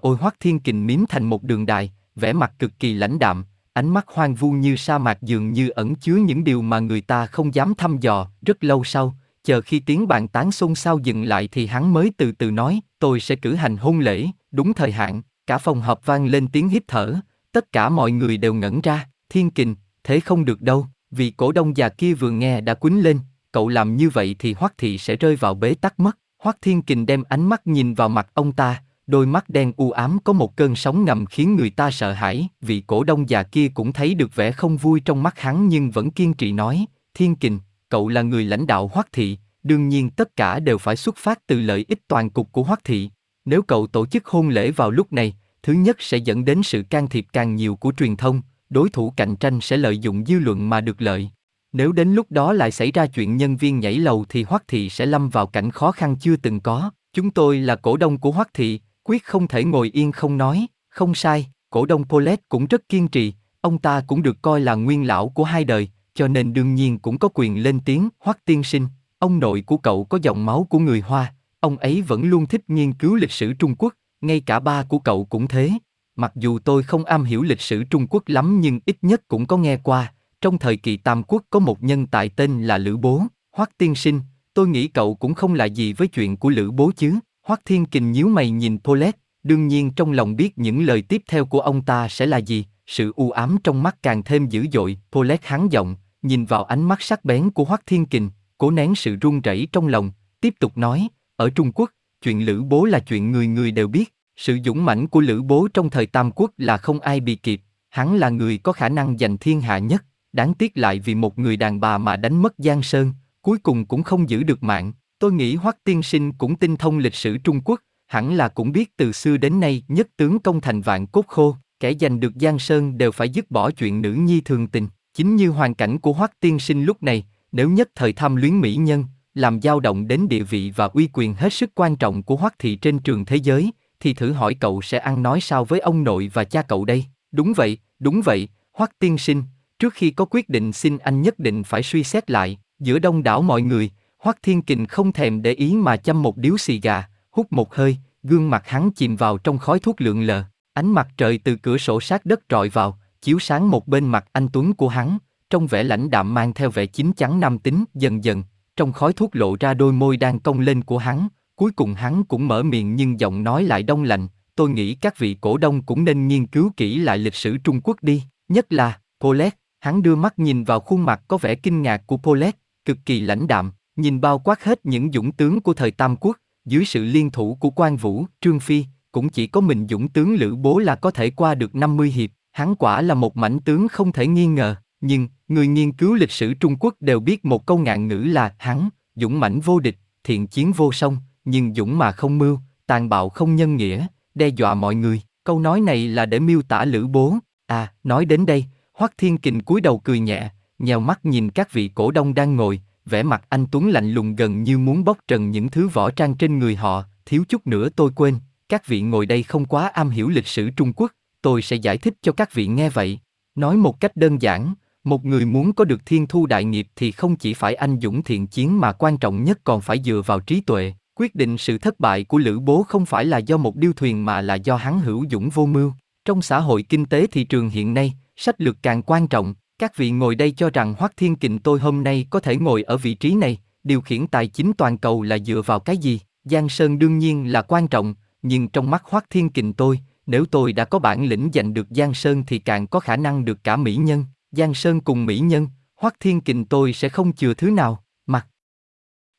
Speaker 1: ôi hoắc thiên kình miếm thành một đường đài vẻ mặt cực kỳ lãnh đạm ánh mắt hoang vu như sa mạc dường như ẩn chứa những điều mà người ta không dám thăm dò. Rất lâu sau chờ khi tiếng bàn tán xôn xao dừng lại thì hắn mới từ từ nói tôi sẽ cử hành hôn lễ đúng thời hạn. Cả phòng họp vang lên tiếng hít thở Tất cả mọi người đều ngẩn ra, thiên kình, thế không được đâu, vì cổ đông già kia vừa nghe đã quýnh lên, cậu làm như vậy thì Hoắc Thị sẽ rơi vào bế tắc mất. Hoắc Thiên Kình đem ánh mắt nhìn vào mặt ông ta, đôi mắt đen u ám có một cơn sóng ngầm khiến người ta sợ hãi, vị cổ đông già kia cũng thấy được vẻ không vui trong mắt hắn nhưng vẫn kiên trì nói, Thiên Kình, cậu là người lãnh đạo Hoắc Thị, đương nhiên tất cả đều phải xuất phát từ lợi ích toàn cục của Hoắc Thị. Nếu cậu tổ chức hôn lễ vào lúc này, thứ nhất sẽ dẫn đến sự can thiệp càng nhiều của truyền thông, đối thủ cạnh tranh sẽ lợi dụng dư luận mà được lợi. Nếu đến lúc đó lại xảy ra chuyện nhân viên nhảy lầu thì Hoắc Thị sẽ lâm vào cảnh khó khăn chưa từng có. Chúng tôi là cổ đông của Hoắc Thị, quyết không thể ngồi yên không nói, không sai, cổ đông Polet cũng rất kiên trì, ông ta cũng được coi là nguyên lão của hai đời, cho nên đương nhiên cũng có quyền lên tiếng, Hoắc tiên sinh, ông nội của cậu có dòng máu của người Hoa, ông ấy vẫn luôn thích nghiên cứu lịch sử Trung Quốc, ngay cả ba của cậu cũng thế. Mặc dù tôi không am hiểu lịch sử Trung Quốc lắm nhưng ít nhất cũng có nghe qua, trong thời kỳ Tam Quốc có một nhân tài tên là Lữ Bố, Hoắc tiên sinh, tôi nghĩ cậu cũng không là gì với chuyện của Lữ Bố chứ. Hoắc Thiên Kình nhíu mày nhìn Paulette, đương nhiên trong lòng biết những lời tiếp theo của ông ta sẽ là gì, sự u ám trong mắt càng thêm dữ dội, Paulette hắn giọng, nhìn vào ánh mắt sắc bén của Hoắc Thiên Kình, cố nén sự run rẩy trong lòng, tiếp tục nói, ở Trung Quốc, chuyện Lữ Bố là chuyện người người đều biết, sự dũng mãnh của Lữ Bố trong thời Tam Quốc là không ai bị kịp, hắn là người có khả năng giành thiên hạ nhất, đáng tiếc lại vì một người đàn bà mà đánh mất Giang Sơn, cuối cùng cũng không giữ được mạng. Tôi nghĩ Hoắc Tiên Sinh cũng tinh thông lịch sử Trung Quốc, hẳn là cũng biết từ xưa đến nay nhất tướng công thành vạn cốt khô, kẻ giành được Giang Sơn đều phải dứt bỏ chuyện nữ nhi thường tình. Chính như hoàn cảnh của Hoắc Tiên Sinh lúc này, nếu nhất thời tham luyến mỹ nhân, làm dao động đến địa vị và uy quyền hết sức quan trọng của Hoắc Thị trên trường thế giới, thì thử hỏi cậu sẽ ăn nói sao với ông nội và cha cậu đây? Đúng vậy, đúng vậy, Hoắc Tiên Sinh, Trước khi có quyết định xin anh nhất định phải suy xét lại, giữa đông đảo mọi người, Hoắc Thiên Kình không thèm để ý mà chăm một điếu xì gà, hút một hơi, gương mặt hắn chìm vào trong khói thuốc lượn lờ. Ánh mặt trời từ cửa sổ sát đất trọi vào, chiếu sáng một bên mặt anh Tuấn của hắn, trong vẻ lãnh đạm mang theo vẻ chín chắn nam tính, dần dần, trong khói thuốc lộ ra đôi môi đang cong lên của hắn, cuối cùng hắn cũng mở miệng nhưng giọng nói lại đông lạnh, tôi nghĩ các vị cổ đông cũng nên nghiên cứu kỹ lại lịch sử Trung Quốc đi, nhất là, Paulette, Hắn đưa mắt nhìn vào khuôn mặt có vẻ kinh ngạc của Polet, cực kỳ lãnh đạm, nhìn bao quát hết những dũng tướng của thời Tam Quốc, dưới sự liên thủ của Quan Vũ, Trương Phi, cũng chỉ có mình dũng tướng Lữ Bố là có thể qua được 50 hiệp, hắn quả là một mảnh tướng không thể nghi ngờ, nhưng, người nghiên cứu lịch sử Trung Quốc đều biết một câu ngạn ngữ là hắn, dũng mãnh vô địch, thiện chiến vô song, nhưng dũng mà không mưu, tàn bạo không nhân nghĩa, đe dọa mọi người. Câu nói này là để miêu tả Lữ Bố. À, nói đến đây, Hoắc Thiên Kình cúi đầu cười nhẹ, nhèo mắt nhìn các vị cổ đông đang ngồi, vẻ mặt anh Tuấn lạnh lùng gần như muốn bóc trần những thứ võ trang trên người họ, thiếu chút nữa tôi quên, các vị ngồi đây không quá am hiểu lịch sử Trung Quốc, tôi sẽ giải thích cho các vị nghe vậy. Nói một cách đơn giản, một người muốn có được thiên thu đại nghiệp thì không chỉ phải anh dũng thiện chiến mà quan trọng nhất còn phải dựa vào trí tuệ. Quyết định sự thất bại của Lữ Bố không phải là do một điêu thuyền mà là do hắn hữu dũng vô mưu. Trong xã hội kinh tế thị trường hiện nay, sách lược càng quan trọng, các vị ngồi đây cho rằng Hoắc Thiên Kình tôi hôm nay có thể ngồi ở vị trí này, điều khiển tài chính toàn cầu là dựa vào cái gì? Giang Sơn đương nhiên là quan trọng, nhưng trong mắt Hoắc Thiên Kình tôi, nếu tôi đã có bản lĩnh giành được Giang Sơn thì càng có khả năng được cả mỹ nhân, Giang Sơn cùng mỹ nhân, Hoắc Thiên Kình tôi sẽ không chừa thứ nào, mặt.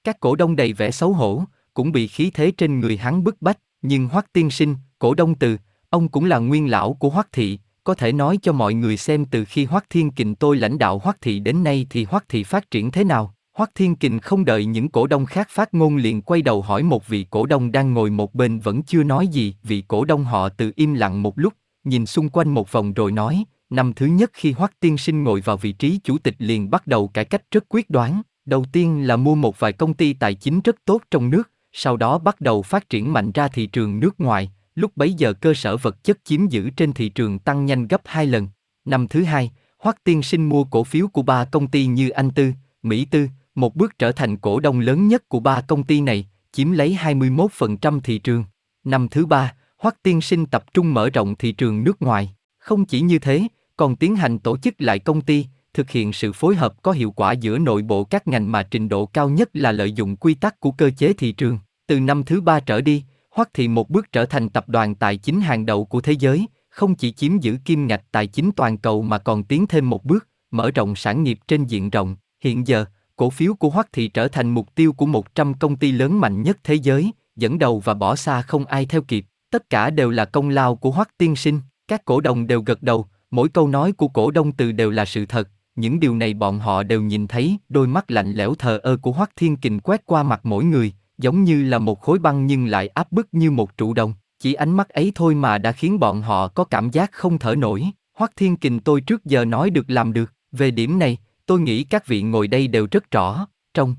Speaker 1: Các cổ đông đầy vẻ xấu hổ, cũng bị khí thế trên người hắn bức bách, nhưng Hoắc Tiên Sinh, cổ đông từ, ông cũng là nguyên lão của Hoắc Thị, có thể nói cho mọi người xem từ khi Hoắc Thiên Kình tôi lãnh đạo Hoắc Thị đến nay thì Hoắc Thị phát triển thế nào. Hoắc Thiên Kình không đợi những cổ đông khác phát ngôn liền quay đầu hỏi một vị cổ đông đang ngồi một bên vẫn chưa nói gì, vị cổ đông họ tự im lặng một lúc, nhìn xung quanh một vòng rồi nói, năm thứ nhất khi Hoắc Tiên Sinh ngồi vào vị trí chủ tịch liền bắt đầu cải cách rất quyết đoán, đầu tiên là mua một vài công ty tài chính rất tốt trong nước, sau đó bắt đầu phát triển mạnh ra thị trường nước ngoài, Lúc bấy giờ cơ sở vật chất chiếm giữ trên thị trường tăng nhanh gấp hai lần. Năm thứ hai, Hoắc Tiên Sinh mua cổ phiếu của ba công ty như Anh Tư, Mỹ Tư, một bước trở thành cổ đông lớn nhất của ba công ty này, chiếm lấy 21% thị trường. Năm thứ ba, Hoắc Tiên Sinh tập trung mở rộng thị trường nước ngoài. Không chỉ như thế, còn tiến hành tổ chức lại công ty, thực hiện sự phối hợp có hiệu quả giữa nội bộ các ngành mà trình độ cao nhất là lợi dụng quy tắc của cơ chế thị trường. Từ năm thứ ba trở đi, Hoắc Thị một bước trở thành tập đoàn tài chính hàng đầu của thế giới, không chỉ chiếm giữ kim ngạch tài chính toàn cầu mà còn tiến thêm một bước, mở rộng sản nghiệp trên diện rộng. Hiện giờ, cổ phiếu của Hoắc Thị trở thành mục tiêu của 100 công ty lớn mạnh nhất thế giới, dẫn đầu và bỏ xa không ai theo kịp. Tất cả đều là công lao của Hoắc Tiên Sinh. Các cổ đông đều gật đầu, mỗi câu nói của cổ đông từ đều là sự thật. Những điều này bọn họ đều nhìn thấy, đôi mắt lạnh lẽo thờ ơ của Hoắc Thiên Kình quét qua mặt mỗi người, giống như là một khối băng nhưng lại áp bức như một trụ đồng. Chỉ ánh mắt ấy thôi mà đã khiến bọn họ có cảm giác không thở nổi. Hoắc Thiên Kình tôi trước giờ nói được làm được. Về điểm này, tôi nghĩ các vị ngồi đây đều rất rõ. Trong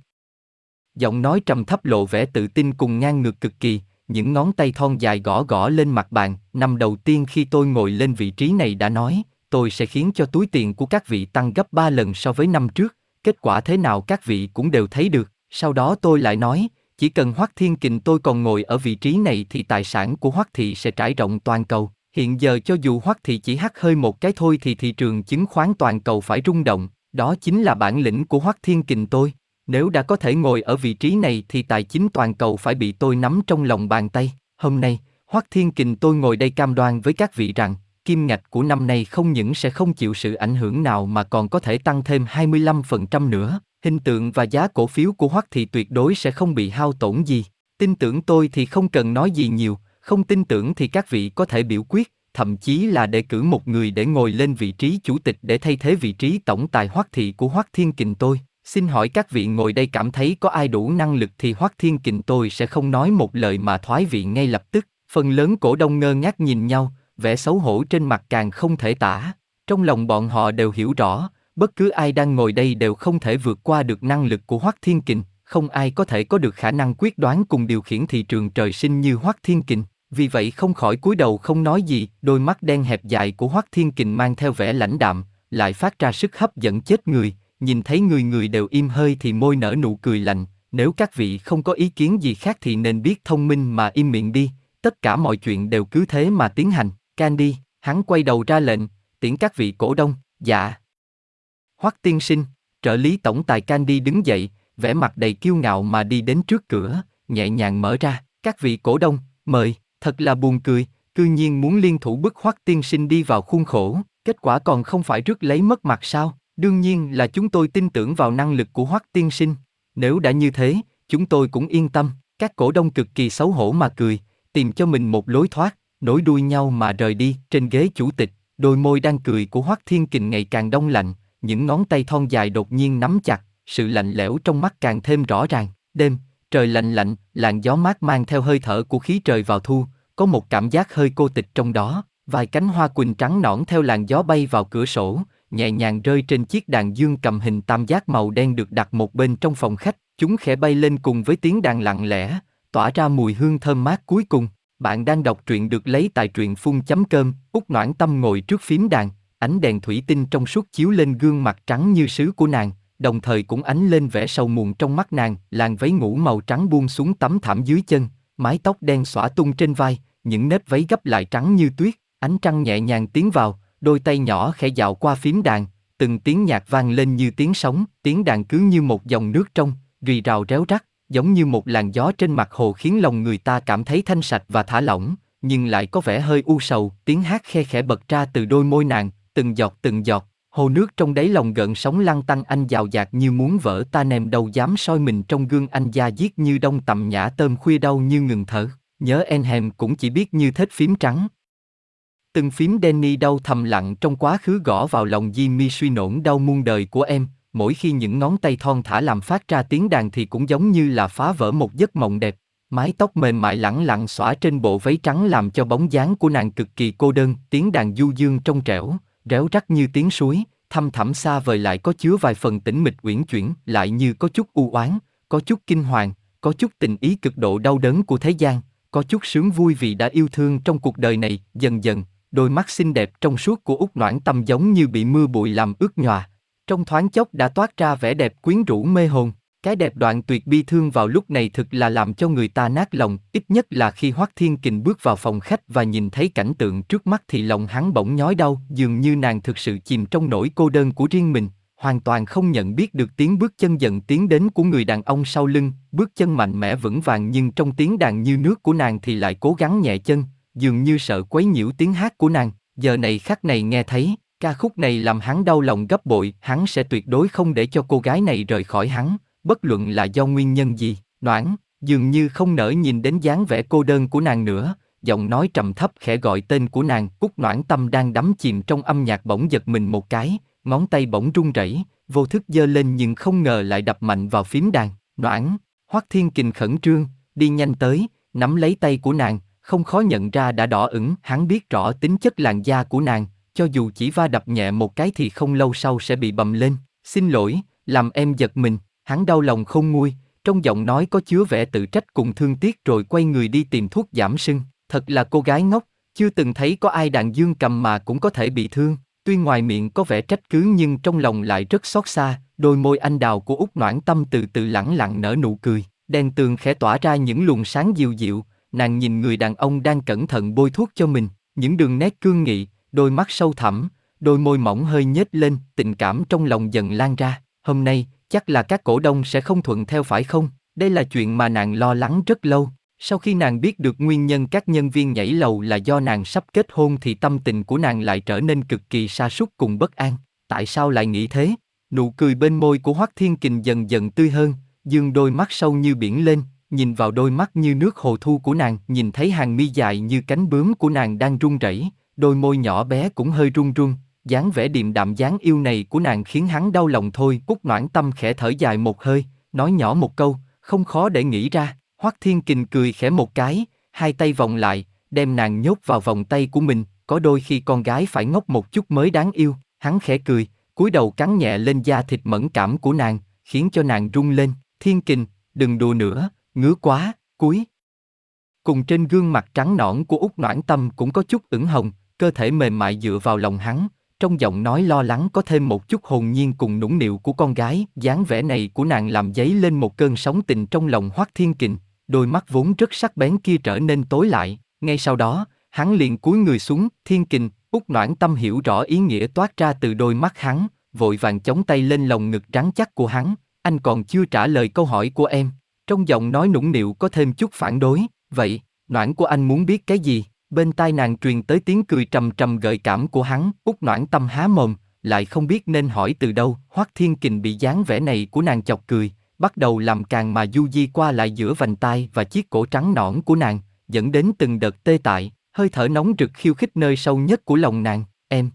Speaker 1: giọng nói trầm thấp lộ vẻ tự tin cùng ngang ngược cực kỳ, những ngón tay thon dài gõ gõ lên mặt bàn. Năm đầu tiên khi tôi ngồi lên vị trí này đã nói, tôi sẽ khiến cho túi tiền của các vị tăng gấp 3 lần so với năm trước. Kết quả thế nào các vị cũng đều thấy được. Sau đó tôi lại nói, chỉ cần Hoắc Thiên Kình tôi còn ngồi ở vị trí này thì tài sản của Hoắc Thị sẽ trải rộng toàn cầu. Hiện giờ cho dù Hoắc Thị chỉ hắt hơi một cái thôi thì thị trường chứng khoán toàn cầu phải rung động, đó chính là bản lĩnh của Hoắc Thiên Kình tôi. Nếu đã có thể ngồi ở vị trí này thì tài chính toàn cầu phải bị tôi nắm trong lòng bàn tay. Hôm nay, Hoắc Thiên Kình tôi ngồi đây cam đoan với các vị rằng, kim ngạch của năm nay không những sẽ không chịu sự ảnh hưởng nào mà còn có thể tăng thêm 25% nữa hình tượng và giá cổ phiếu của Hoắc thì tuyệt đối sẽ không bị hao tổn gì. Tin tưởng tôi thì không cần nói gì nhiều, không tin tưởng thì các vị có thể biểu quyết, thậm chí là để cử một người để ngồi lên vị trí chủ tịch để thay thế vị trí tổng tài Hoắc thị của Hoắc Thiên Kình tôi. Xin hỏi các vị ngồi đây cảm thấy có ai đủ năng lực thì Hoắc Thiên Kình tôi sẽ không nói một lời mà thoái vị ngay lập tức. Phần lớn cổ đông ngơ ngác nhìn nhau, vẻ xấu hổ trên mặt càng không thể tả. Trong lòng bọn họ đều hiểu rõ, bất cứ ai đang ngồi đây đều không thể vượt qua được năng lực của Hoắc Thiên Kình, không ai có thể có được khả năng quyết đoán cùng điều khiển thị trường trời sinh như Hoắc Thiên Kình. Vì vậy không khỏi cúi đầu không nói gì, đôi mắt đen hẹp dài của Hoắc Thiên Kình mang theo vẻ lãnh đạm, lại phát ra sức hấp dẫn chết người, nhìn thấy người người đều im hơi thì môi nở nụ cười lạnh, nếu các vị không có ý kiến gì khác thì nên biết thông minh mà im miệng đi, tất cả mọi chuyện đều cứ thế mà tiến hành. Candy, hắn quay đầu ra lệnh, tiễn các vị cổ đông, dạ. Hoắc tiên sinh, trợ lý tổng tài Candy đứng dậy, vẻ mặt đầy kiêu ngạo mà đi đến trước cửa, nhẹ nhàng mở ra, các vị cổ đông, mời, thật là buồn cười, cư nhiên muốn liên thủ bức Hoắc tiên sinh đi vào khuôn khổ, kết quả còn không phải rước lấy mất mặt sao? Đương nhiên là chúng tôi tin tưởng vào năng lực của Hoắc tiên sinh. Nếu đã như thế, chúng tôi cũng yên tâm. Các cổ đông cực kỳ xấu hổ mà cười, tìm cho mình một lối thoát, nối đuôi nhau mà rời đi. Trên ghế chủ tịch, đôi môi đang cười của Hoắc Thiên Kình ngày càng đông lạnh, những ngón tay thon dài đột nhiên nắm chặt, sự lạnh lẽo trong mắt càng thêm rõ ràng. Đêm, trời lạnh lạnh, làn gió mát mang theo hơi thở của khí trời vào thu, có một cảm giác hơi cô tịch trong đó. Vài cánh hoa quỳnh trắng nõn theo làn gió bay vào cửa sổ, nhẹ nhàng rơi trên chiếc đàn dương cầm hình tam giác màu đen được đặt một bên trong phòng khách. Chúng khẽ bay lên cùng với tiếng đàn lặng lẽ, tỏa ra mùi hương thơm mát cuối cùng. Bạn đang đọc truyện được lấy tại truyện phun chấm cơm, út noãn tâm ngồi trước phím đàn, ánh đèn thủy tinh trong suốt chiếu lên gương mặt trắng như sứ của nàng, đồng thời cũng ánh lên vẻ sầu muộn trong mắt nàng, làn váy ngủ màu trắng buông xuống tấm thảm dưới chân, mái tóc đen xõa tung trên vai, những nếp váy gấp lại trắng như tuyết, ánh trăng nhẹ nhàng tiến vào, đôi tay nhỏ khẽ dạo qua phím đàn, từng tiếng nhạc vang lên như tiếng sóng, tiếng đàn cứ như một dòng nước trong, rì rào réo rắt, giống như một làn gió trên mặt hồ khiến lòng người ta cảm thấy thanh sạch và thả lỏng, nhưng lại có vẻ hơi u sầu, tiếng hát khe khẽ bật ra từ đôi môi nàng, từng giọt từng giọt, hồ nước trong đáy lòng gợn sóng lăn tăn anh giàu dạt như muốn vỡ ta nèm đâu dám soi mình trong gương anh da giết như đông tầm nhã tôm khuya đau như ngừng thở, nhớ en hèm cũng chỉ biết như thết phím trắng. Từng phím Danny đau thầm lặng trong quá khứ gõ vào lòng Jimmy suy nổn đau muôn đời của em, mỗi khi những ngón tay thon thả làm phát ra tiếng đàn thì cũng giống như là phá vỡ một giấc mộng đẹp. Mái tóc mềm mại lẳng lặng xõa trên bộ váy trắng làm cho bóng dáng của nàng cực kỳ cô đơn, tiếng đàn du dương trong trẻo, réo rắt như tiếng suối, thăm thẳm xa vời lại có chứa vài phần tĩnh mịch uyển chuyển, lại như có chút u oán, có chút kinh hoàng, có chút tình ý cực độ đau đớn của thế gian, có chút sướng vui vì đã yêu thương trong cuộc đời này, dần dần, đôi mắt xinh đẹp trong suốt của út noãn tâm giống như bị mưa bụi làm ướt nhòa. Trong thoáng chốc đã toát ra vẻ đẹp quyến rũ mê hồn, cái đẹp đoạn tuyệt bi thương vào lúc này thực là làm cho người ta nát lòng, ít nhất là khi Hoắc Thiên Kình bước vào phòng khách và nhìn thấy cảnh tượng trước mắt thì lòng hắn bỗng nhói đau, dường như nàng thực sự chìm trong nỗi cô đơn của riêng mình, hoàn toàn không nhận biết được tiếng bước chân dần tiến đến của người đàn ông sau lưng, bước chân mạnh mẽ vững vàng nhưng trong tiếng đàn như nước của nàng thì lại cố gắng nhẹ chân, dường như sợ quấy nhiễu tiếng hát của nàng, giờ này khắc này nghe thấy, ca khúc này làm hắn đau lòng gấp bội, hắn sẽ tuyệt đối không để cho cô gái này rời khỏi hắn, bất luận là do nguyên nhân gì, noãn, dường như không nỡ nhìn đến dáng vẻ cô đơn của nàng nữa, giọng nói trầm thấp khẽ gọi tên của nàng, Cúc Noãn Tâm đang đắm chìm trong âm nhạc bỗng giật mình một cái, ngón tay bỗng run rẩy, vô thức giơ lên nhưng không ngờ lại đập mạnh vào phím đàn, Noãn, Hoắc Thiên Kình khẩn trương, đi nhanh tới, nắm lấy tay của nàng, không khó nhận ra đã đỏ ửng, hắn biết rõ tính chất làn da của nàng, cho dù chỉ va đập nhẹ một cái thì không lâu sau sẽ bị bầm lên, xin lỗi, làm em giật mình, hắn đau lòng không nguôi, trong giọng nói có chứa vẻ tự trách cùng thương tiếc rồi quay người đi tìm thuốc giảm sưng, thật là cô gái ngốc, chưa từng thấy có ai đàn dương cầm mà cũng có thể bị thương, tuy ngoài miệng có vẻ trách cứ nhưng trong lòng lại rất xót xa, đôi môi anh đào của út noãn tâm từ từ lẳng lặng nở nụ cười, đèn tường khẽ tỏa ra những luồng sáng dịu dịu, nàng nhìn người đàn ông đang cẩn thận bôi thuốc cho mình, những đường nét cương nghị, đôi mắt sâu thẳm, đôi môi mỏng hơi nhếch lên, tình cảm trong lòng dần lan ra. Hôm nay, chắc là các cổ đông sẽ không thuận theo phải không? Đây là chuyện mà nàng lo lắng rất lâu. Sau khi nàng biết được nguyên nhân các nhân viên nhảy lầu là do nàng sắp kết hôn thì tâm tình của nàng lại trở nên cực kỳ sa sút cùng bất an. Tại sao lại nghĩ thế? Nụ cười bên môi của Hoắc Thiên Kình dần dần tươi hơn, dương đôi mắt sâu như biển lên, nhìn vào đôi mắt như nước hồ thu của nàng, nhìn thấy hàng mi dài như cánh bướm của nàng đang run rẩy, đôi môi nhỏ bé cũng hơi run run, dáng vẻ điềm đạm dáng yêu này của nàng khiến hắn đau lòng thôi. Cúc noãn tâm khẽ thở dài một hơi, nói nhỏ một câu, không khó để nghĩ ra. Hoắc Thiên Kình cười khẽ một cái, hai tay vòng lại, đem nàng nhốt vào vòng tay của mình. Có đôi khi con gái phải ngốc một chút mới đáng yêu. Hắn khẽ cười, cúi đầu cắn nhẹ lên da thịt mẫn cảm của nàng, khiến cho nàng rung lên. Thiên Kình, đừng đùa nữa, ngứa quá, cúi. Cùng trên gương mặt trắng nõn của út Noãn Tâm cũng có chút ửng hồng, cơ thể mềm mại dựa vào lòng hắn, trong giọng nói lo lắng có thêm một chút hồn nhiên cùng nũng nịu của con gái, dáng vẻ này của nàng làm dấy lên một cơn sóng tình trong lòng Hoắc Thiên Kình, đôi mắt vốn rất sắc bén kia trở nên tối lại, ngay sau đó, hắn liền cúi người xuống, Thiên Kình, út Noãn Tâm hiểu rõ ý nghĩa toát ra từ đôi mắt hắn, vội vàng chống tay lên lồng ngực trắng chắc của hắn, anh còn chưa trả lời câu hỏi của em. Trong giọng nói nũng nịu có thêm chút phản đối, vậy, noãn của anh muốn biết cái gì? Bên tai nàng truyền tới tiếng cười trầm trầm gợi cảm của hắn, út noãn tâm há mồm, lại không biết nên hỏi từ đâu. Hoắc Thiên Kình bị dáng vẻ này của nàng chọc cười, bắt đầu làm càng mà du di qua lại giữa vành tai và chiếc cổ trắng nõn của nàng, dẫn đến từng đợt tê tại, hơi thở nóng rực khiêu khích nơi sâu nhất của lòng nàng. Em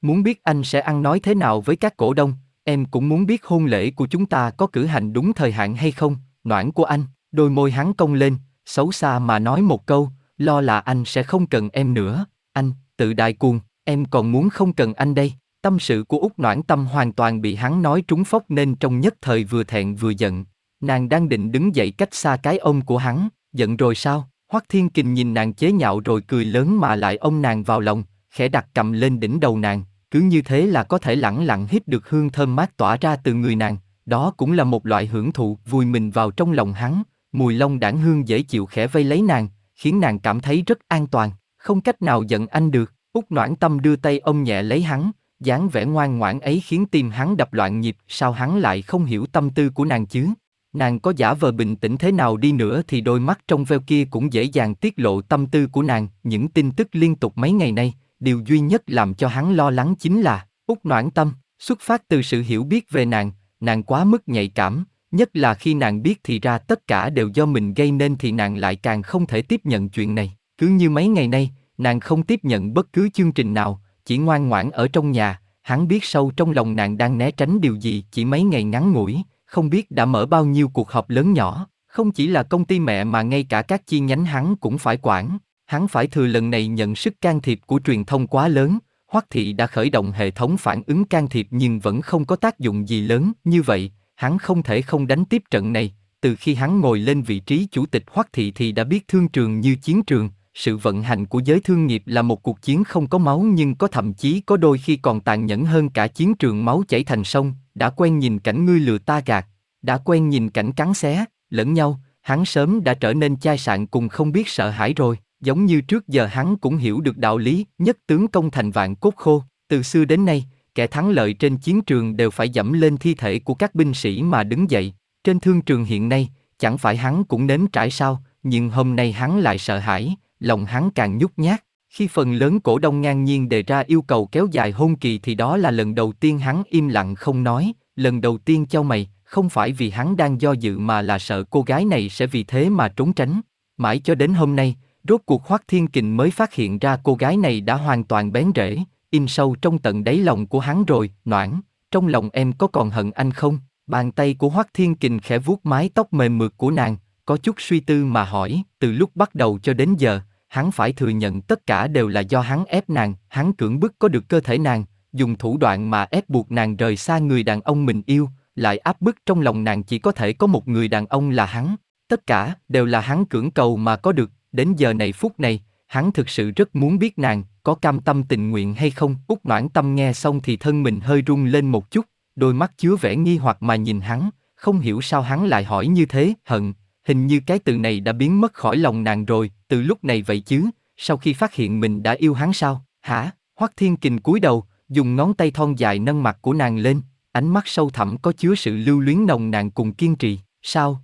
Speaker 1: muốn biết anh sẽ ăn nói thế nào với các cổ đông, em cũng muốn biết hôn lễ của chúng ta có cử hành đúng thời hạn hay không, noãn của anh, đôi môi hắn cong lên, xấu xa mà nói một câu, lo là anh sẽ không cần em nữa, anh, tự đại cuồng, em còn muốn không cần anh đây. Tâm sự của út Noãn Tâm hoàn toàn bị hắn nói trúng phốc nên trong nhất thời vừa thẹn vừa giận. Nàng đang định đứng dậy cách xa cái ôm của hắn, giận rồi sao? Hoắc Thiên Kình nhìn nàng chế nhạo rồi cười lớn mà lại ôm nàng vào lòng, khẽ đặt cầm lên đỉnh đầu nàng, cứ như thế là có thể lẳng lặng hít được hương thơm mát tỏa ra từ người nàng, đó cũng là một loại hưởng thụ vùi mình vào trong lòng hắn, mùi lông đảng hương dễ chịu khẽ vây lấy nàng, khiến nàng cảm thấy rất an toàn, không cách nào giận anh được. Úc Noãn Tâm đưa tay ôm nhẹ lấy hắn, dáng vẻ ngoan ngoãn ấy khiến tim hắn đập loạn nhịp, sao hắn lại không hiểu tâm tư của nàng chứ? Nàng có giả vờ bình tĩnh thế nào đi nữa thì đôi mắt trong veo kia cũng dễ dàng tiết lộ tâm tư của nàng, những tin tức liên tục mấy ngày nay, điều duy nhất làm cho hắn lo lắng chính là, Úc noãn tâm, xuất phát từ sự hiểu biết về nàng, nàng quá mức nhạy cảm, nhất là khi nàng biết thì ra tất cả đều do mình gây nên thì nàng lại càng không thể tiếp nhận chuyện này. Cứ như mấy ngày nay, nàng không tiếp nhận bất cứ chương trình nào, chỉ ngoan ngoãn ở trong nhà, hắn biết sâu trong lòng nàng đang né tránh điều gì chỉ mấy ngày ngắn ngủi, không biết đã mở bao nhiêu cuộc họp lớn nhỏ, không chỉ là công ty mẹ mà ngay cả các chi nhánh hắn cũng phải quản. Hắn phải thừa lần này nhận sức can thiệp của truyền thông quá lớn, Hoắc Thị đã khởi động hệ thống phản ứng can thiệp nhưng vẫn không có tác dụng gì lớn, như vậy, hắn không thể không đánh tiếp trận này. Từ khi hắn ngồi lên vị trí chủ tịch Hoắc Thị thì đã biết thương trường như chiến trường, sự vận hành của giới thương nghiệp là một cuộc chiến không có máu nhưng có thậm chí có đôi khi còn tàn nhẫn hơn cả chiến trường máu chảy thành sông, đã quen nhìn cảnh ngươi lừa ta gạt, đã quen nhìn cảnh cắn xé, lẫn nhau, hắn sớm đã trở nên chai sạn cùng không biết sợ hãi rồi. Giống như trước giờ hắn cũng hiểu được đạo lý, nhất tướng công thành vạn cốt khô, từ xưa đến nay, kẻ thắng lợi trên chiến trường đều phải dẫm lên thi thể của các binh sĩ mà đứng dậy. Trên thương trường hiện nay, chẳng phải hắn cũng nếm trải sao, nhưng hôm nay hắn lại sợ hãi, lòng hắn càng nhút nhát. Khi phần lớn cổ đông ngang nhiên đề ra yêu cầu kéo dài hôn kỳ thì đó là lần đầu tiên hắn im lặng không nói, lần đầu tiên cho mày, không phải vì hắn đang do dự mà là sợ cô gái này sẽ vì thế mà trốn tránh. Mãi cho đến hôm nay, rốt cuộc khoác Thiên Kình mới phát hiện ra cô gái này đã hoàn toàn bén rễ, in sâu trong tận đáy lòng của hắn rồi, noãn, trong lòng em có còn hận anh không? Bàn tay của Hoắc Thiên Kình khẽ vuốt mái tóc mềm mượt của nàng, có chút suy tư mà hỏi, từ lúc bắt đầu cho đến giờ, hắn phải thừa nhận tất cả đều là do hắn ép nàng, hắn cưỡng bức có được cơ thể nàng, dùng thủ đoạn mà ép buộc nàng rời xa người đàn ông mình yêu, lại áp bức trong lòng nàng chỉ có thể có một người đàn ông là hắn. Tất cả đều là hắn cưỡng cầu mà có được, đến giờ này phút này, hắn thực sự rất muốn biết nàng có cam tâm tình nguyện hay không. Út noãn tâm nghe xong thì thân mình hơi rung lên một chút, đôi mắt chứa vẻ nghi hoặc mà nhìn hắn, không hiểu sao hắn lại hỏi như thế, hận, hình như cái từ này đã biến mất khỏi lòng nàng rồi, từ lúc này vậy chứ, sau khi phát hiện mình đã yêu hắn sao, hả? Hoắc Thiên Kình cúi đầu, dùng ngón tay thon dài nâng mặt của nàng lên, ánh mắt sâu thẳm có chứa sự lưu luyến nồng nàn cùng kiên trì, sao?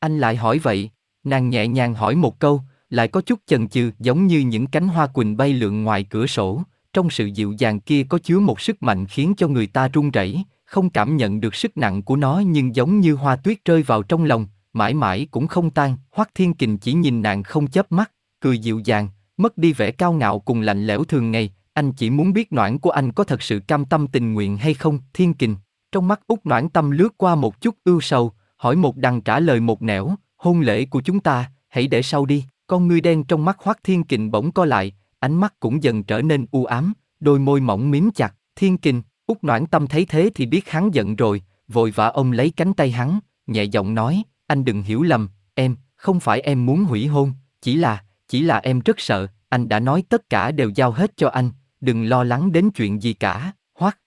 Speaker 1: Anh lại hỏi vậy, nàng nhẹ nhàng hỏi một câu, lại có chút chần chừ giống như những cánh hoa quỳnh bay lượn ngoài cửa sổ, trong sự dịu dàng kia có chứa một sức mạnh khiến cho người ta run rẩy, không cảm nhận được sức nặng của nó nhưng giống như hoa tuyết rơi vào trong lòng, mãi mãi cũng không tan. Hoắc Thiên Kình chỉ nhìn nàng không chớp mắt, cười dịu dàng, mất đi vẻ cao ngạo cùng lạnh lẽo thường ngày. Anh chỉ muốn biết noãn của anh có thật sự cam tâm tình nguyện hay không, Thiên Kình. Trong mắt út noãn tâm lướt qua một chút ưu sầu, hỏi một đằng trả lời một nẻo, hôn lễ của chúng ta, hãy để sau đi. Con ngươi đen trong mắt Hoắc Thiên Kình bỗng co lại, ánh mắt cũng dần trở nên u ám, đôi môi mỏng miếm chặt. Thiên Kình, út noãn tâm thấy thế thì biết hắn giận rồi, vội vã ôm lấy cánh tay hắn, nhẹ giọng nói, anh đừng hiểu lầm, em, không phải em muốn hủy hôn, chỉ là, chỉ là em rất sợ, anh đã nói tất cả đều giao hết cho anh, đừng lo lắng đến chuyện gì cả, hoắc.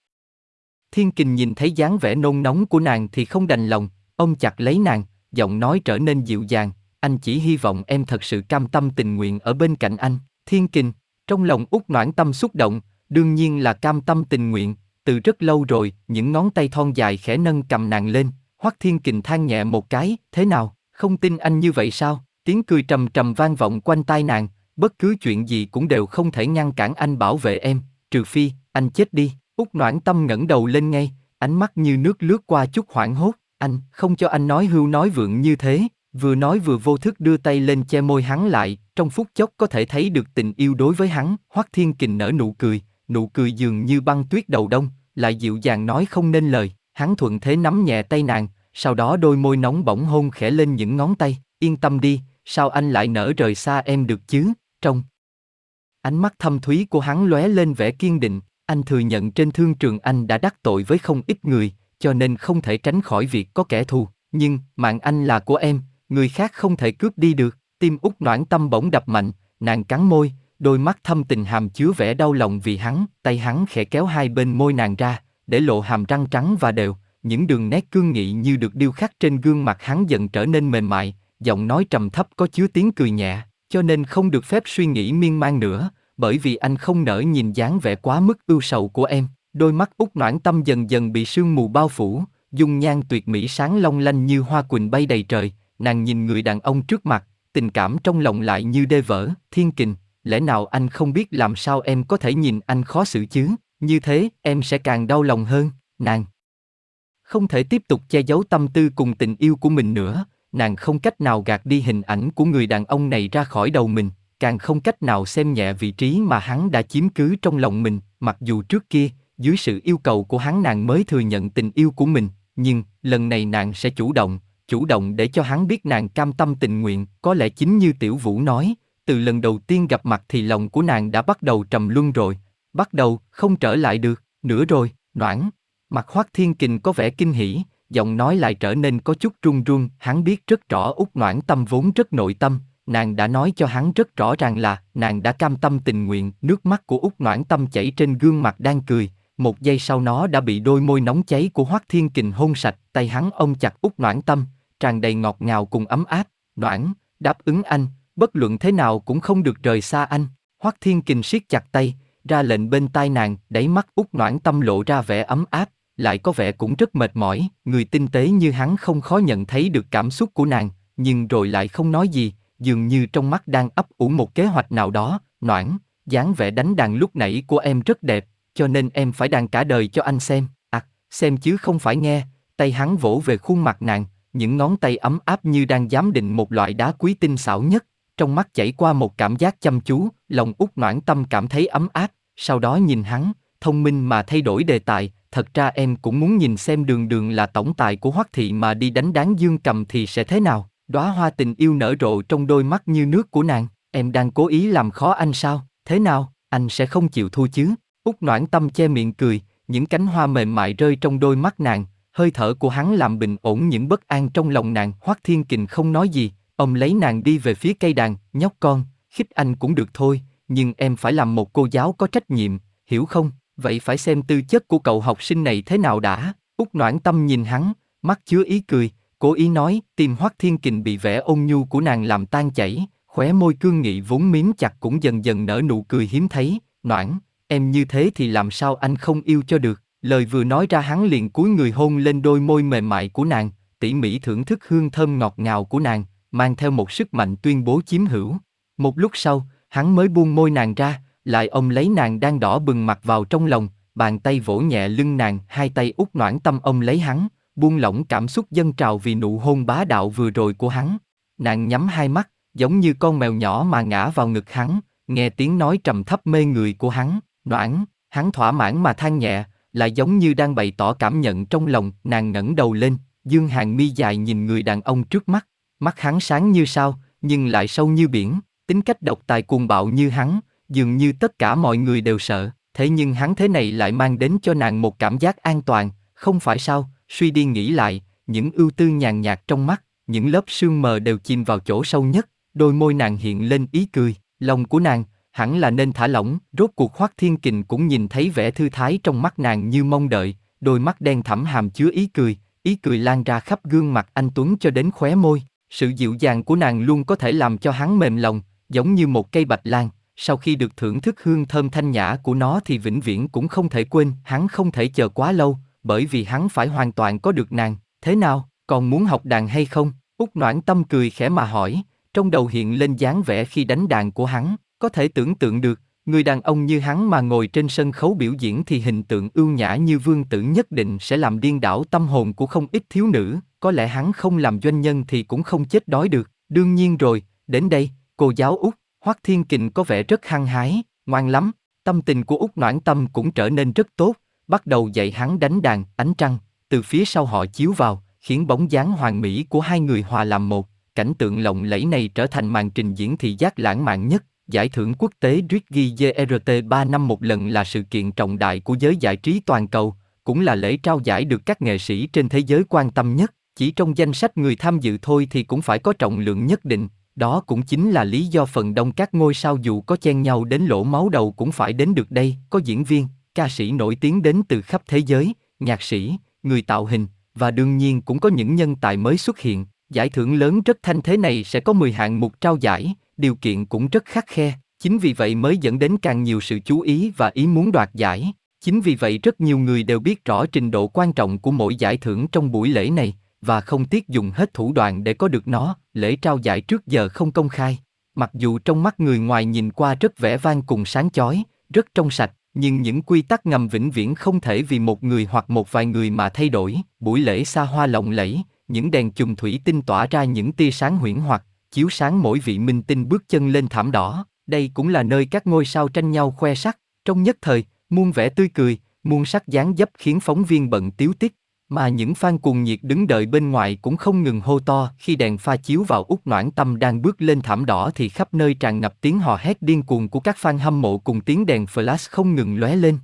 Speaker 1: Thiên Kình nhìn thấy dáng vẻ nôn nóng của nàng thì không đành lòng, ông chặt lấy nàng, giọng nói trở nên dịu dàng, anh chỉ hy vọng em thật sự cam tâm tình nguyện ở bên cạnh anh. Thiên Kình, trong lòng út noãn tâm xúc động, đương nhiên là cam tâm tình nguyện, từ rất lâu rồi, những ngón tay thon dài khẽ nâng cầm nàng lên, Hoắc Thiên Kình than nhẹ một cái, thế nào, không tin anh như vậy sao? Tiếng cười trầm trầm vang vọng quanh tai nàng, bất cứ chuyện gì cũng đều không thể ngăn cản anh bảo vệ em, trừ phi, anh chết đi. Út noãn tâm ngẩng đầu lên ngay, ánh mắt như nước lướt qua chút hoảng hốt, anh, không cho anh nói hưu nói vượng như thế, vừa nói vừa vô thức đưa tay lên che môi hắn lại, trong phút chốc có thể thấy được tình yêu đối với hắn, Hoắc Thiên Kình nở nụ cười, nụ cười dường như băng tuyết đầu đông, lại dịu dàng nói không nên lời, hắn thuận thế nắm nhẹ tay nàng, sau đó đôi môi nóng bỏng hôn khẽ lên những ngón tay, yên tâm đi, sao anh lại nỡ rời xa em được chứ, trong. Ánh mắt thâm thúy của hắn lóe lên vẻ kiên định, anh thừa nhận trên thương trường anh đã đắc tội với không ít người, cho nên không thể tránh khỏi việc có kẻ thù, nhưng mạng anh là của em, người khác không thể cướp đi được, tim út noãn tâm bỗng đập mạnh, nàng cắn môi, đôi mắt thâm tình hàm chứa vẻ đau lòng vì hắn, tay hắn khẽ kéo hai bên môi nàng ra, để lộ hàm răng trắng và đều, những đường nét cương nghị như được điêu khắc trên gương mặt hắn dần trở nên mềm mại, giọng nói trầm thấp có chứa tiếng cười nhẹ, cho nên không được phép suy nghĩ miên man nữa, bởi vì anh không nỡ nhìn dáng vẻ quá mức ưu sầu của em. Đôi mắt út noãn tâm dần dần bị sương mù bao phủ, dung nhan tuyệt mỹ sáng long lanh như hoa quỳnh bay đầy trời, nàng nhìn người đàn ông trước mặt, tình cảm trong lòng lại như đê vỡ, thiên kình, lẽ nào anh không biết làm sao em có thể nhìn anh khó xử chứ, như thế em sẽ càng đau lòng hơn, nàng. Không thể tiếp tục che giấu tâm tư cùng tình yêu của mình nữa, nàng không cách nào gạt đi hình ảnh của người đàn ông này ra khỏi đầu mình, càng không cách nào xem nhẹ vị trí mà hắn đã chiếm cứ trong lòng mình, mặc dù trước kia, dưới sự yêu cầu của hắn nàng mới thừa nhận tình yêu của mình, nhưng lần này nàng sẽ chủ động, chủ động để cho hắn biết nàng cam tâm tình nguyện, có lẽ chính như Tiểu Vũ nói, từ lần đầu tiên gặp mặt thì lòng của nàng đã bắt đầu trầm luân rồi, bắt đầu không trở lại được, nữa rồi, noãn, Mặt Hoắc Thiên Kình có vẻ kinh hỉ, giọng nói lại trở nên có chút run run, hắn biết rất rõ út noãn tâm vốn rất nội tâm, nàng đã nói cho hắn rất rõ ràng là nàng đã cam tâm tình nguyện, nước mắt của út noãn tâm chảy trên gương mặt đang cười, một giây sau nó đã bị đôi môi nóng cháy của Hoắc Thiên Kình hôn sạch, tay hắn ôm chặt út noãn tâm, tràn đầy ngọt ngào cùng ấm áp, noãn, đáp ứng anh, bất luận thế nào cũng không được rời xa anh. Hoắc Thiên Kình siết chặt tay, ra lệnh bên tai nàng, đáy mắt út noãn tâm lộ ra vẻ ấm áp, lại có vẻ cũng rất mệt mỏi, người tinh tế như hắn không khó nhận thấy được cảm xúc của nàng, nhưng rồi lại không nói gì, dường như trong mắt đang ấp ủ một kế hoạch nào đó, Noãn, dáng vẻ đánh đàn lúc nãy của em rất đẹp, cho nên em phải đàn cả đời cho anh xem. À, xem chứ không phải nghe, tay hắn vỗ về khuôn mặt nàng, những ngón tay ấm áp như đang giám định một loại đá quý tinh xảo nhất, trong mắt chảy qua một cảm giác chăm chú, lòng út noãn tâm cảm thấy ấm áp, sau đó nhìn hắn, thông minh mà thay đổi đề tài, thật ra em cũng muốn nhìn xem đường đường là tổng tài của Hoắc thị mà đi đánh đáng dương cầm thì sẽ thế nào. Đóa hoa tình yêu nở rộ trong đôi mắt như nước của nàng, em đang cố ý làm khó anh sao? Thế nào, anh sẽ không chịu thua chứ? Út noãn tâm che miệng cười, những cánh hoa mềm mại rơi trong đôi mắt nàng, hơi thở của hắn làm bình ổn những bất an trong lòng nàng. Hoắc Thiên Kình không nói gì, ông lấy nàng đi về phía cây đàn, nhóc con, khích anh cũng được thôi, nhưng em phải làm một cô giáo có trách nhiệm, hiểu không? Vậy phải xem tư chất của cậu học sinh này thế nào đã. Út noãn tâm nhìn hắn, mắt chứa ý cười, cố ý nói, tim Hoắc Thiên Kình bị vẻ ôn nhu của nàng làm tan chảy, khóe môi cương nghị vốn miếm chặt cũng dần dần nở nụ cười hiếm thấy, noãn, em như thế thì làm sao anh không yêu cho được. Lời vừa nói ra hắn liền cúi người hôn lên đôi môi mềm mại của nàng, tỉ mỉ thưởng thức hương thơm ngọt ngào của nàng, mang theo một sức mạnh tuyên bố chiếm hữu. Một lúc sau, hắn mới buông môi nàng ra, lại ông lấy nàng đang đỏ bừng mặt vào trong lòng, bàn tay vỗ nhẹ lưng nàng, hai tay út noãn tâm ông lấy hắn, buông lỏng cảm xúc dân trào vì nụ hôn bá đạo vừa rồi của hắn. Nàng nhắm hai mắt, giống như con mèo nhỏ mà ngã vào ngực hắn, nghe tiếng nói trầm thấp mê người của hắn, noãn, hắn thỏa mãn mà than nhẹ, lại giống như đang bày tỏ cảm nhận trong lòng, nàng ngẩng đầu lên, dương hàng mi dài nhìn người đàn ông trước mắt, mắt hắn sáng như sao, nhưng lại sâu như biển, tính cách độc tài cuồng bạo như hắn, dường như tất cả mọi người đều sợ, thế nhưng hắn thế này lại mang đến cho nàng một cảm giác an toàn, không phải sao, suy đi nghĩ lại, những ưu tư nhàn nhạt trong mắt, những lớp sương mờ đều chìm vào chỗ sâu nhất, đôi môi nàng hiện lên ý cười, lòng của nàng, hẳn là nên thả lỏng, rốt cuộc Hoắc Thiên Kình cũng nhìn thấy vẻ thư thái trong mắt nàng như mong đợi, đôi mắt đen thẳm hàm chứa ý cười, ý cười lan ra khắp gương mặt anh Tuấn cho đến khóe môi, sự dịu dàng của nàng luôn có thể làm cho hắn mềm lòng, giống như một cây bạch lan, sau khi được thưởng thức hương thơm thanh nhã của nó thì vĩnh viễn cũng không thể quên, hắn không thể chờ quá lâu, bởi vì hắn phải hoàn toàn có được nàng, thế nào, còn muốn học đàn hay không? Úc noãn tâm cười khẽ mà hỏi, trong đầu hiện lên dáng vẻ khi đánh đàn của hắn, có thể tưởng tượng được, người đàn ông như hắn mà ngồi trên sân khấu biểu diễn thì hình tượng ưu nhã như vương tử nhất định sẽ làm điên đảo tâm hồn của không ít thiếu nữ, có lẽ hắn không làm doanh nhân thì cũng không chết đói được, đương nhiên rồi, đến đây, cô giáo út, Hoắc Thiên Kình có vẻ rất hăng hái, ngoan lắm, tâm tình của út noãn tâm cũng trở nên rất tốt, bắt đầu dạy hắn đánh đàn, ánh trăng, từ phía sau họ chiếu vào, khiến bóng dáng hoàn mỹ của hai người hòa làm một, cảnh tượng lộng lẫy này trở thành màn trình diễn thị giác lãng mạn nhất, Giải thưởng quốc tế Ricky GRT 3 năm một lần là sự kiện trọng đại của giới giải trí toàn cầu, cũng là lễ trao giải được các nghệ sĩ trên thế giới quan tâm nhất. Chỉ trong danh sách người tham dự thôi thì cũng phải có trọng lượng nhất định, đó cũng chính là lý do phần đông các ngôi sao dù có chen nhau đến lỗ máu đầu cũng phải đến được đây, có diễn viên, ca sĩ nổi tiếng đến từ khắp thế giới, nhạc sĩ, người tạo hình, và đương nhiên cũng có những nhân tài mới xuất hiện. Giải thưởng lớn rất thanh thế này sẽ có 10 hạng mục trao giải, điều kiện cũng rất khắc khe, chính vì vậy mới dẫn đến càng nhiều sự chú ý và ý muốn đoạt giải. Chính vì vậy rất nhiều người đều biết rõ trình độ quan trọng của mỗi giải thưởng trong buổi lễ này và không tiếc dùng hết thủ đoạn để có được nó, lễ trao giải trước giờ không công khai. Mặc dù trong mắt người ngoài nhìn qua rất vẻ vang cùng sáng chói, rất trong sạch, nhưng những quy tắc ngầm vĩnh viễn không thể vì một người hoặc một vài người mà thay đổi. Buổi lễ xa hoa lộng lẫy, những đèn chùm thủy tinh tỏa ra những tia sáng huyễn hoặc, chiếu sáng mỗi vị minh tinh bước chân lên thảm đỏ. Đây cũng là nơi các ngôi sao tranh nhau khoe sắc. Trong nhất thời, muôn vẻ tươi cười, muôn sắc dáng dấp khiến phóng viên bận tiếu tiết. Mà những fan cuồng nhiệt đứng đợi bên ngoài cũng không ngừng hô to khi đèn pha chiếu vào út noãn tâm đang bước lên thảm đỏ thì khắp nơi tràn ngập tiếng hò hét điên cuồng của các fan hâm mộ cùng tiếng đèn flash không ngừng lóe lên.